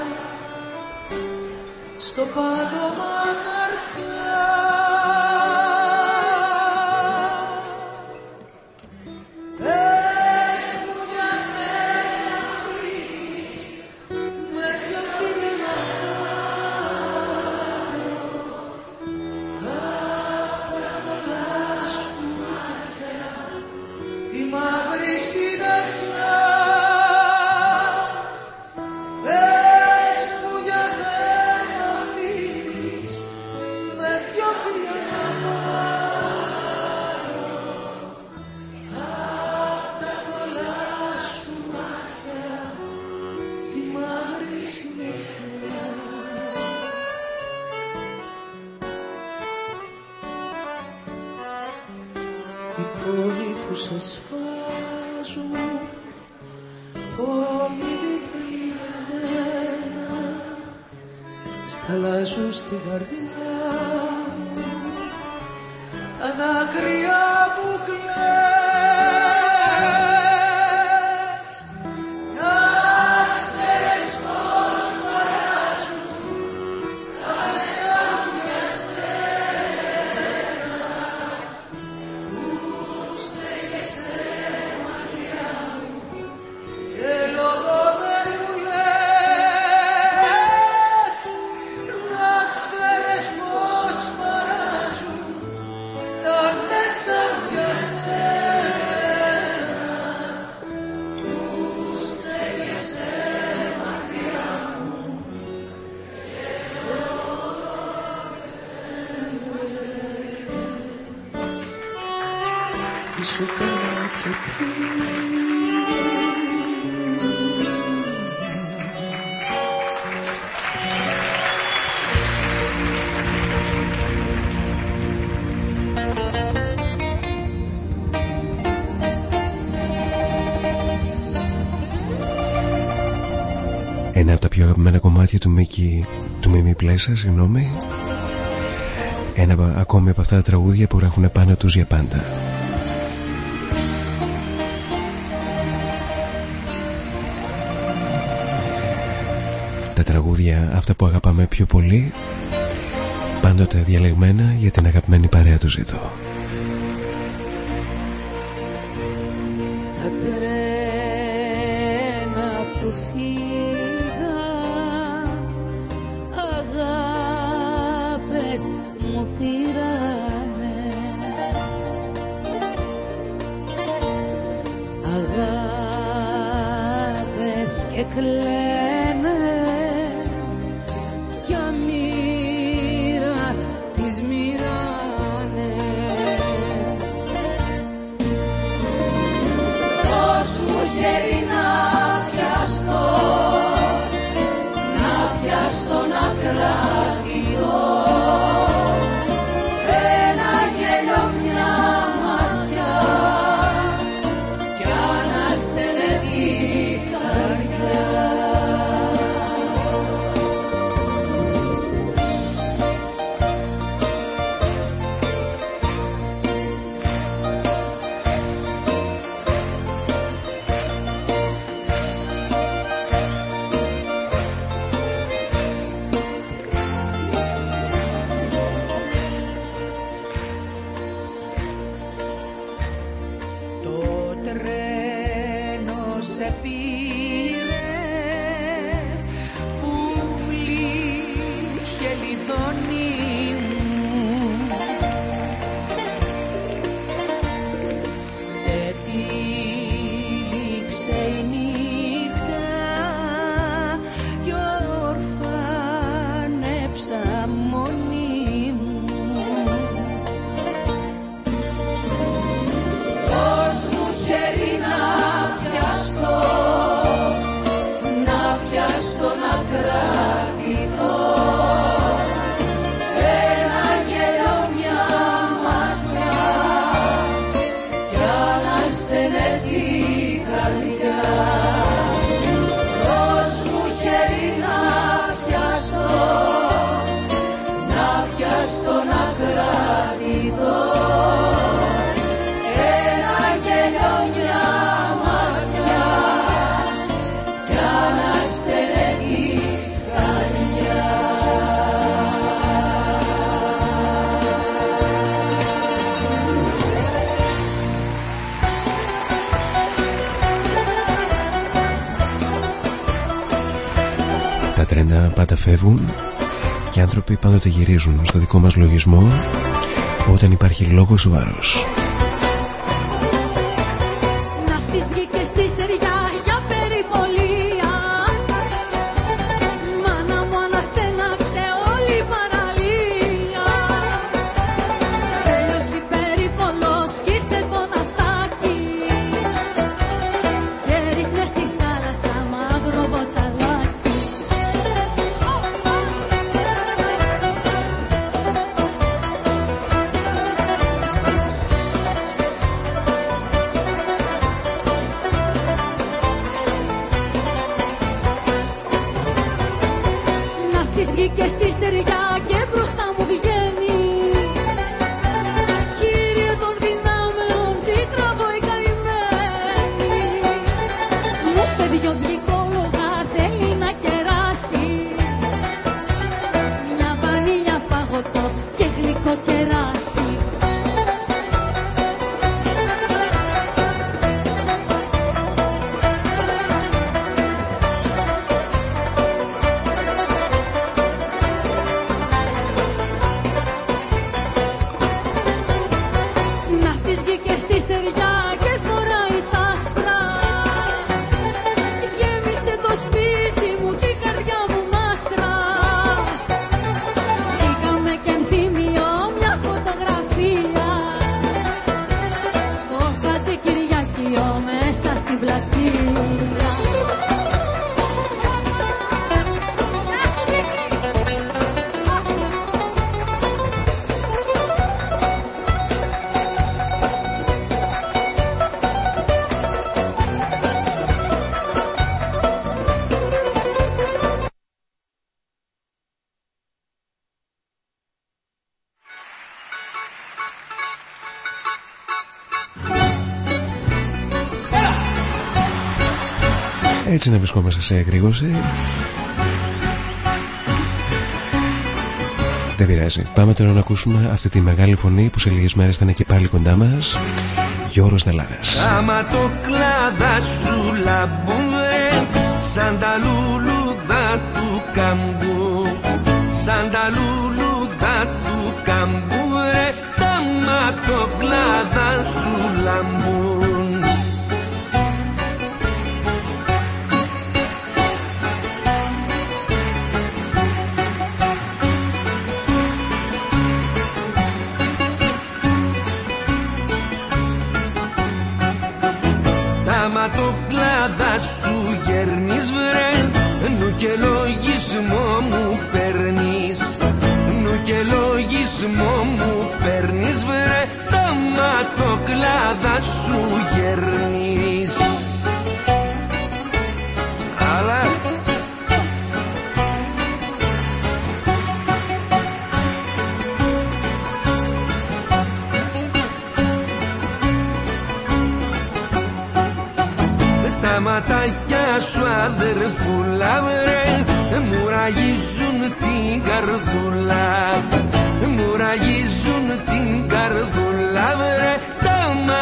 Στο πάτωμα καρφιά του Μίκη του Μίμη Πλέσα, συγγνώμη. Ένα ακόμη από αυτά τα τραγούδια που γράφουν πάνω τους για πάντα. Τα τραγούδια αυτά που αγαπάμε πιο πολύ πάντοτε διαλεγμένα για την αγαπημένη παρέα του ζήτω. Φεύγουν και άνθρωποι πάντοτε γυρίζουν στο δικό μας λογισμό όταν υπάρχει λόγος βάρος. Έτσι να βρισκόμαστε σε εγρήγορση Δεν πειράζει. Πάμε τώρα να ακούσουμε αυτή τη μεγάλη φωνή Που σε λίγες μέρες θα είναι και πάλι κοντά μας. Γιώργος Δελάρας Άμα το κλάδα σου λαμπούρε Σαν τα λουλούδα του καμπού. Σαν τα λουλούδα του καμπού Άμα το κλάδα σου λαμπούν λογισμό μου παίρνεις. Νου και λογισμό μου παίρνεις βρε Τα ματοκλάδα σου γέρνεις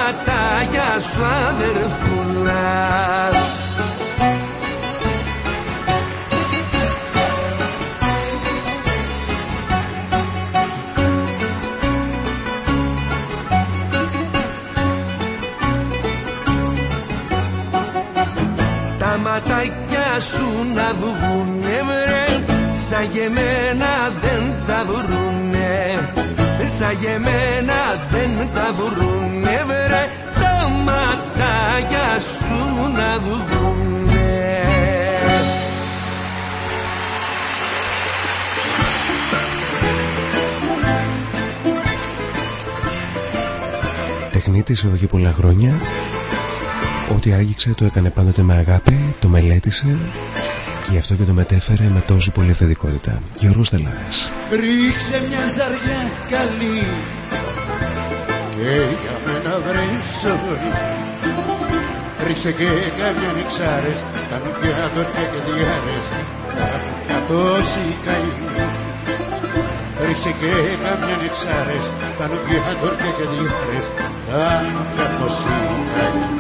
τα ματάκια σου αδερφούλα ματάκια σου να βγουνε βρε Σαν γεμένα δεν θα βρουνε Σαν γεμένα δεν θα βρουνε βρε. Τα ματάκια σου να βγουνε Τεχνίτης εδώ και πολλά χρόνια Ό,τι άγγιξε το έκανε πάντοτε με αγάπη, το μελέτησε και γι' αυτό και το μετέφερε με τόση πολύ θετικότητα. Γιώργος Δελάρας. Ρίξε μια ζαριά καλή και για μένα βρες Ρίξε και καμιά νεξάρες, τα νουπιά τόρια και διάρες, τα νουπιά τόσοι καημοί. Ρίξε και καμιά νεξάρες, τα νουπιά τόρια και διάρες, τα νουπιά τόσοι καημοί.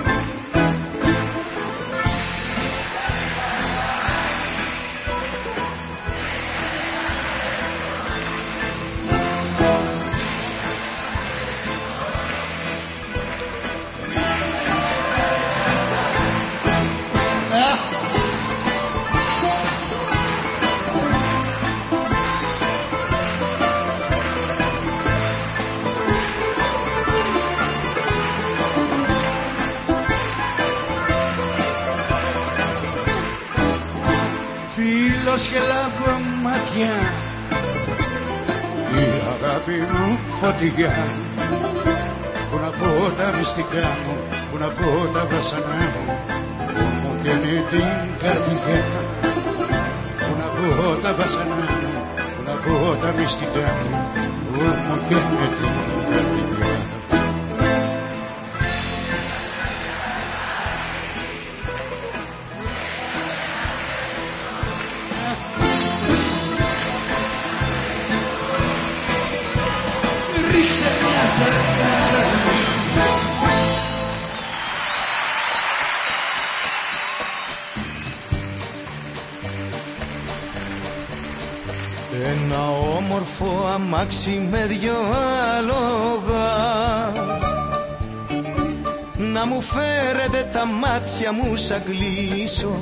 Μάτια μου σαν κλείσω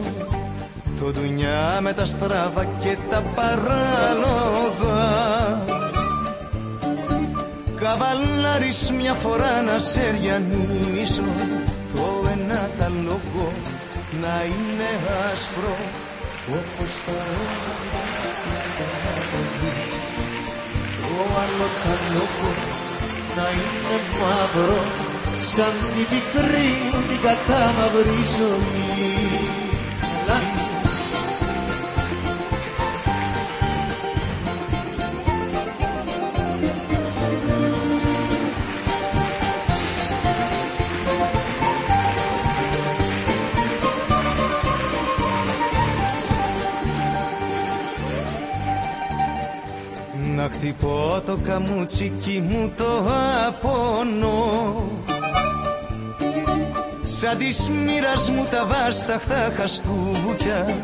Το δουνιά με τα στράβα και τα παράλογα. Καβαλάρεις μια φορά να σε ριανίσω Το ένα τα λόγο να είναι άσπρο όπως τα Το άλλο τα λόγο να είναι μαύρο Σαν τη μικρή μου την κατάμαυρη ζωή. Να χτυπώ το καμούτσικι μου το απόνο Σαν της μοίρας μου τα βάσταχτα χαστούκια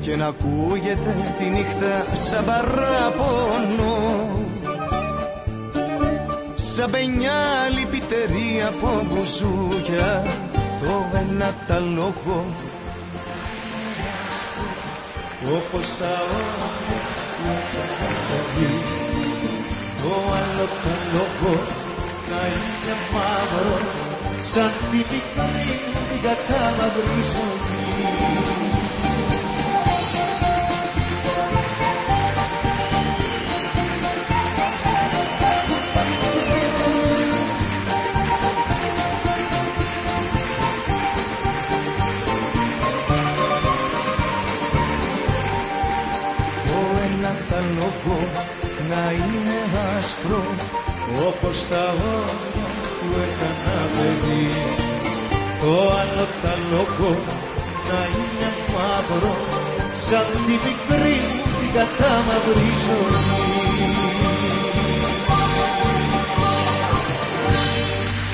Και να ακούγεται τη νύχτα σαν παράπονο. Σαν παινιά λυπητερή από μπουζούκια Το ένα τα λόγο. Όπως τα όνειρα το άλλο το λόγο να είναι μαύρο σαν τη μικρή μου την κατάμαυρη ζωή. Το ένα τα λόγο να είναι άσπρο όπως τα όνειρα που έκανα παιδί το άλλο τα λόγο να είναι μαύρο σαν τη μικρή μου την κατάμαυρη ζωή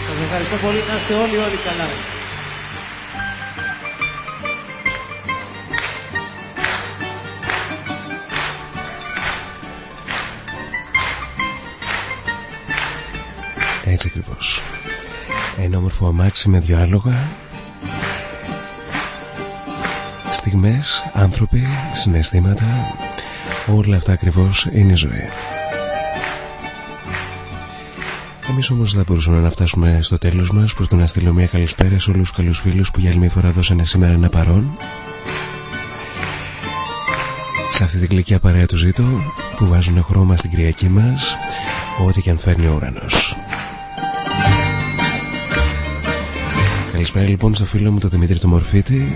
Σας ευχαριστώ πολύ. Να είστε όλοι όλοι καλά. Ένα όμορφο αμάξι με δυο άλογα. Στιγμές, άνθρωποι, συναισθήματα. Όλα αυτά ακριβώς είναι η ζωή. Εμείς όμως δεν θα μπορούσαμε να φτάσουμε στο τέλος μας προς το να στείλω μια καλησπέρα σε όλους τους καλούς φίλους που για άλλη μια φορά δώσανε σήμερα ένα παρόν σε αυτή την γλυκιά παρέα του ζήτω που βάζουν χρώμα στην κρυακή μας ό,τι και αν φέρνει ο ουρανός. Καλησπέρα λοιπόν στο φίλο μου τον Δημήτρη το Μορφίτη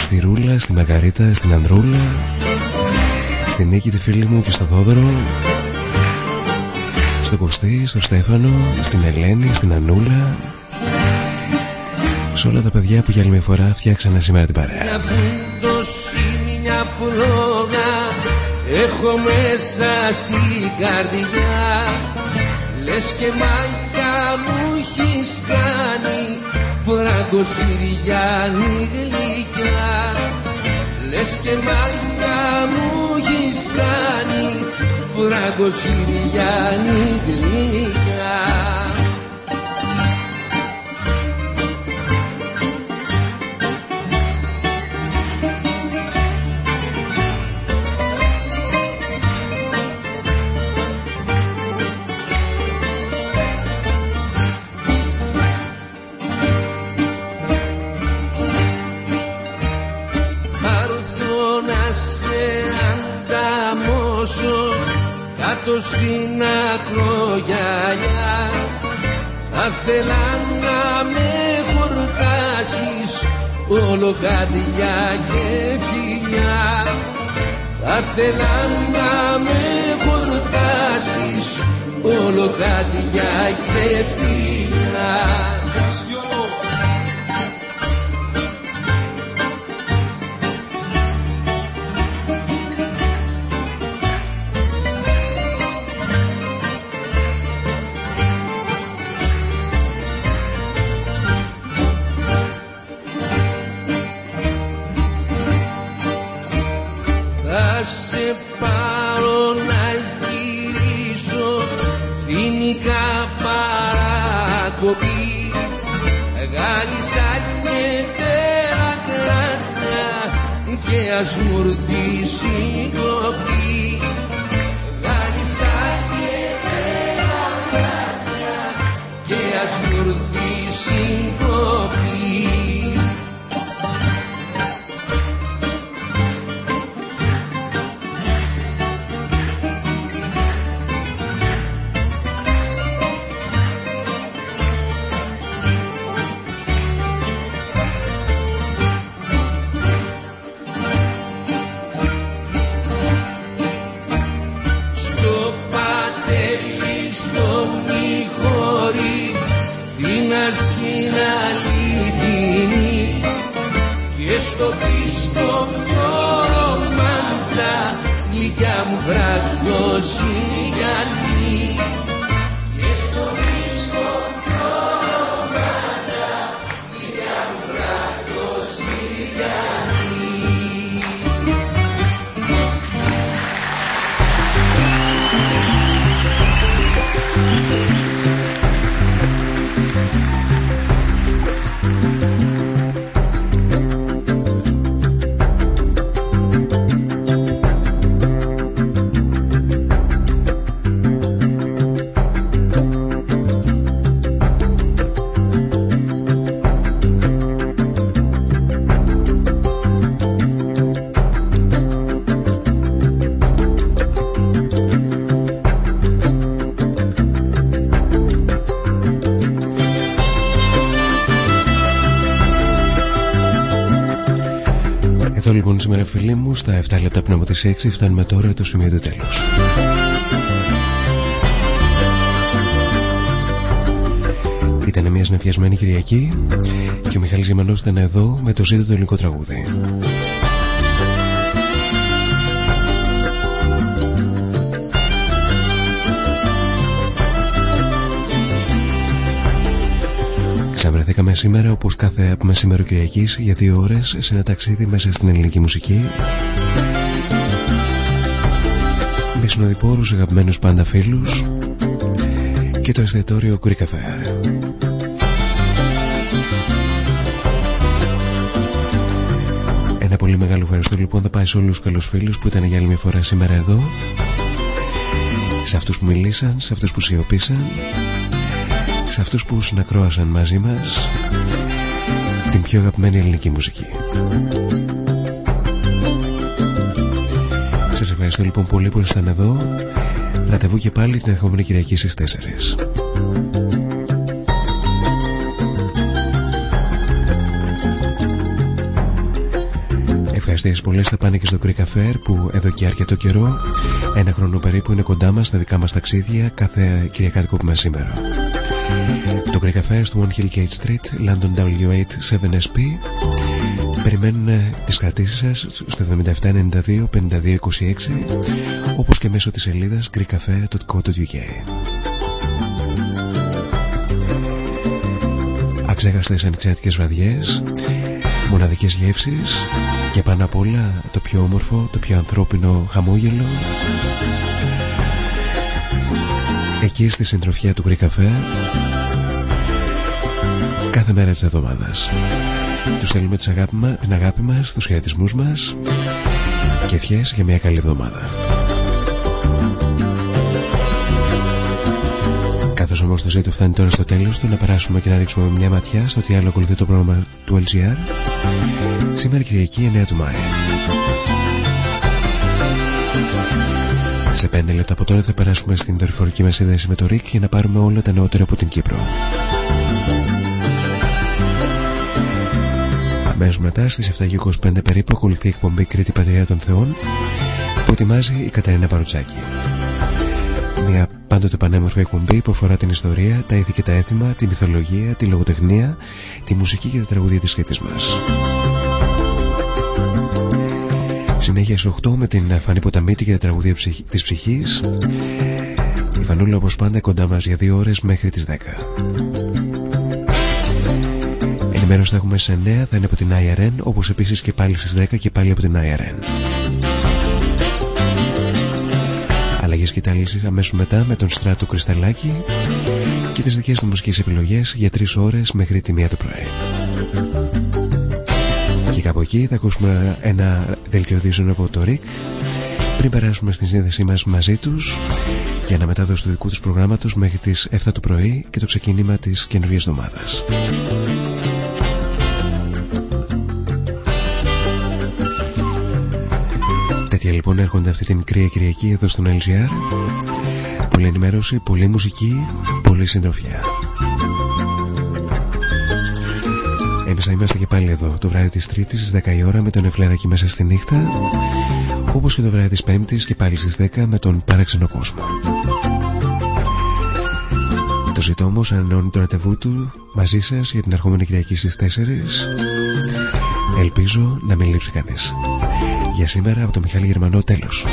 Στη Ρούλα, στη Μαργαρίτα, στην Ανδρούλα Στη Νίκη τη φίλη μου και στο Θόδωρο Στο Κωστή, στο Στέφανο, στην Ελένη, στην Ανούλα Σε όλα τα παιδιά που για άλλη μια φορά φτιάξανε σήμερα την παρέα. Μια πούντωση, μια φλόγα Έχω μέσα στην καρδιά. Λες και μάγκα μου έχεις κάνει Φραγκοσυριάνη γλυκιά. Λες και μάγκα μου έχεις κάνει Φραγκοσυριάνη γλυκιά κάτω στην ακρογιαλιά. Θα θέλα να με χορτάσεις όλο καρδιά και φιλιά. Θα θέλα να με χορτάσεις όλο καρδιά και φιλιά ας μου έρθει σήμερα φίλοι μου Στα 7 λεπτά πριν από τις 6 φτάνουμε τώρα το σημείο του τέλους. Ήταν μια συνεφιασμένη Κυριακή και ο Μιχάλης Γεμανός ήταν εδώ με το ζήτο το ελληνικό τραγούδι Βρεθήκαμε σήμερα όπως κάθε μεσημέρο Κυριακής για δύο ώρες σε ένα ταξίδι μέσα στην ελληνική μουσική. Με συνοδοιπόρους αγαπημένους πάντα φίλους. Και το εστιατόριο Greek Affair. Ένα πολύ μεγάλο ευχαριστώ λοιπόν θα πάει σε όλους τους καλούς φίλους που ήταν για άλλη μια φορά σήμερα εδώ. Σε αυτούς που μιλήσαν, σε αυτούς που σιωπήσαν σε αυτούς που συνακρόασαν μαζί μας την πιο αγαπημένη ελληνική μουσική. Σας ευχαριστώ λοιπόν πολύ που ήσασταν εδώ. Ραντεβού και πάλι την ερχόμενη Κυριακή στις 4. Ευχαριστίες πολλές θα πάνε και στο Greek Affair που εδώ και αρκετό καιρό, ένα χρόνο περίπου, είναι κοντά μας στα δικά μας ταξίδια κάθε Κυριακάτικο που σήμερα. Το Greek Affairs του One Hill Gate Street, London W8 7SP περιμένουν τις κρατήσεις σας στο 7792 5226 όπως και μέσω της σελίδας greekaffair.co.uk Αξέχαστες ανεξάρτητες βραδιές μοναδικές γεύσεις και πάνω απ' όλα το πιο όμορφο, το πιο ανθρώπινο χαμόγελο εκεί στη συντροφιά του Greek Cafe κάθε μέρα της εβδομάδας. Τους στέλνουμε την αγάπη, μα, την αγάπη μας, τους χαιρετισμούς μας και ευχές για μια καλή εβδομάδα. Καθώς όμως το ζήτο φτάνει τώρα στο τέλος του να περάσουμε και να ρίξουμε μια ματιά στο τι άλλο ακολουθεί το πρόγραμμα του LGR σήμερα Κυριακή 9 του Μάη. Σε 5 λεπτά από τώρα θα περάσουμε στην δορυφορική μας σύνδεση με το ΡΙΚ για να πάρουμε όλα τα νεότερα από την Κύπρο. Αμέσως μετά στις 7.25 περίπου ακολουθεί η εκπομπή Κρήτη Πατριά των Θεών που ετοιμάζει η Καταρίνα Παρουτσάκη. Μια πάντοτε πανέμορφη εκπομπή που αφορά την ιστορία, τα είδη και τα έθιμα, τη μυθολογία, τη λογοτεχνία, τη μουσική και τα τραγουδία της σχέτης μας. Συνέχεια στις 8 με την Φανή Ποταμίτη και τα τραγουδία της ψυχής. Η Φανούλα όπως πάντα κοντά μας για 2 ώρες μέχρι τις 10. Ενημέρωση θα έχουμε σε 9, θα είναι από την IRN, όπως επίσης και πάλι στις 10 και πάλι από την IRN. Αλλαγές και τάλισης αμέσως μετά με τον Στράτο Κρυσταλάκη και τις δικές του μουσικές επιλογές για 3 ώρες μέχρι τη 1 το πρωί. Και κάπου εκεί θα ακούσουμε ένα δελτίο από το ΡΙΚ. Πριν περάσουμε στη σύνδεσή μας μαζί τους για να μετάδοση του δικού τους προγράμματος μέχρι τις 7 το πρωί και το ξεκίνημα της καινούργιας εβδομάδας. Τέτοια λοιπόν έρχονται αυτή την κρύα Κυριακή εδώ στον LGR Πολύ ενημέρωση, πολύ μουσική, πολύ συντροφιά Εμείς θα είμαστε και πάλι εδώ το βράδυ της Τρίτης στις 10 η ώρα με τον Εφλέρακη μέσα στη νύχτα όπως και το βράδυ της Πέμπτης και πάλι στις 10 με τον Παράξενο Κόσμο. Το ζητώ όμως ανανεώνει το ραντεβού του μαζί σας για την ερχόμενη Κυριακή στις 4 Ελπίζω να μην λείψει κανείς. Για σήμερα από το Μιχάλη Γερμανό τέλος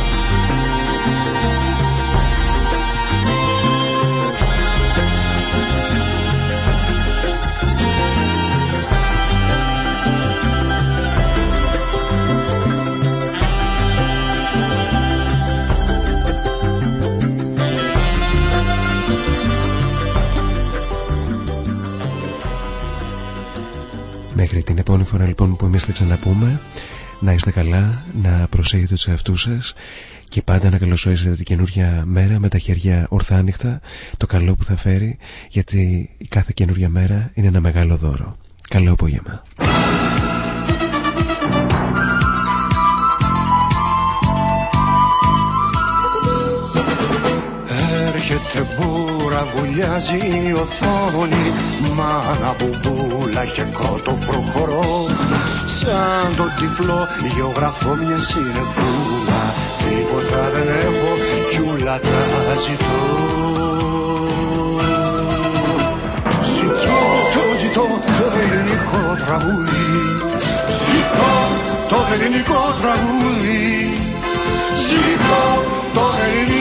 επόμενη φορά λοιπόν που εμείς θα ξαναπούμε Να είστε καλά, να προσέχετε τους εαυτούς σας Και πάντα να καλωσορίσετε την καινούργια μέρα με τα χέρια ορθά Το καλό που θα φέρει Γιατί η κάθε καινούργια μέρα είναι ένα μεγάλο δώρο. Καλό απόγευμα Έρχεται μπούρα, βουλιάζει η οθόνη Μάνα μπουμπούλα και κότο προχωρώ. Σαν τον τυφλό γεωγραφώ μια συνεφούλα Τίποτα δεν έχω κι ούλα τα ζητώ. Ζητώ, το ζητώ το ελληνικό τραγούδι. Ζητώ το ελληνικό τραγούδι. Ζητώ το ελληνικό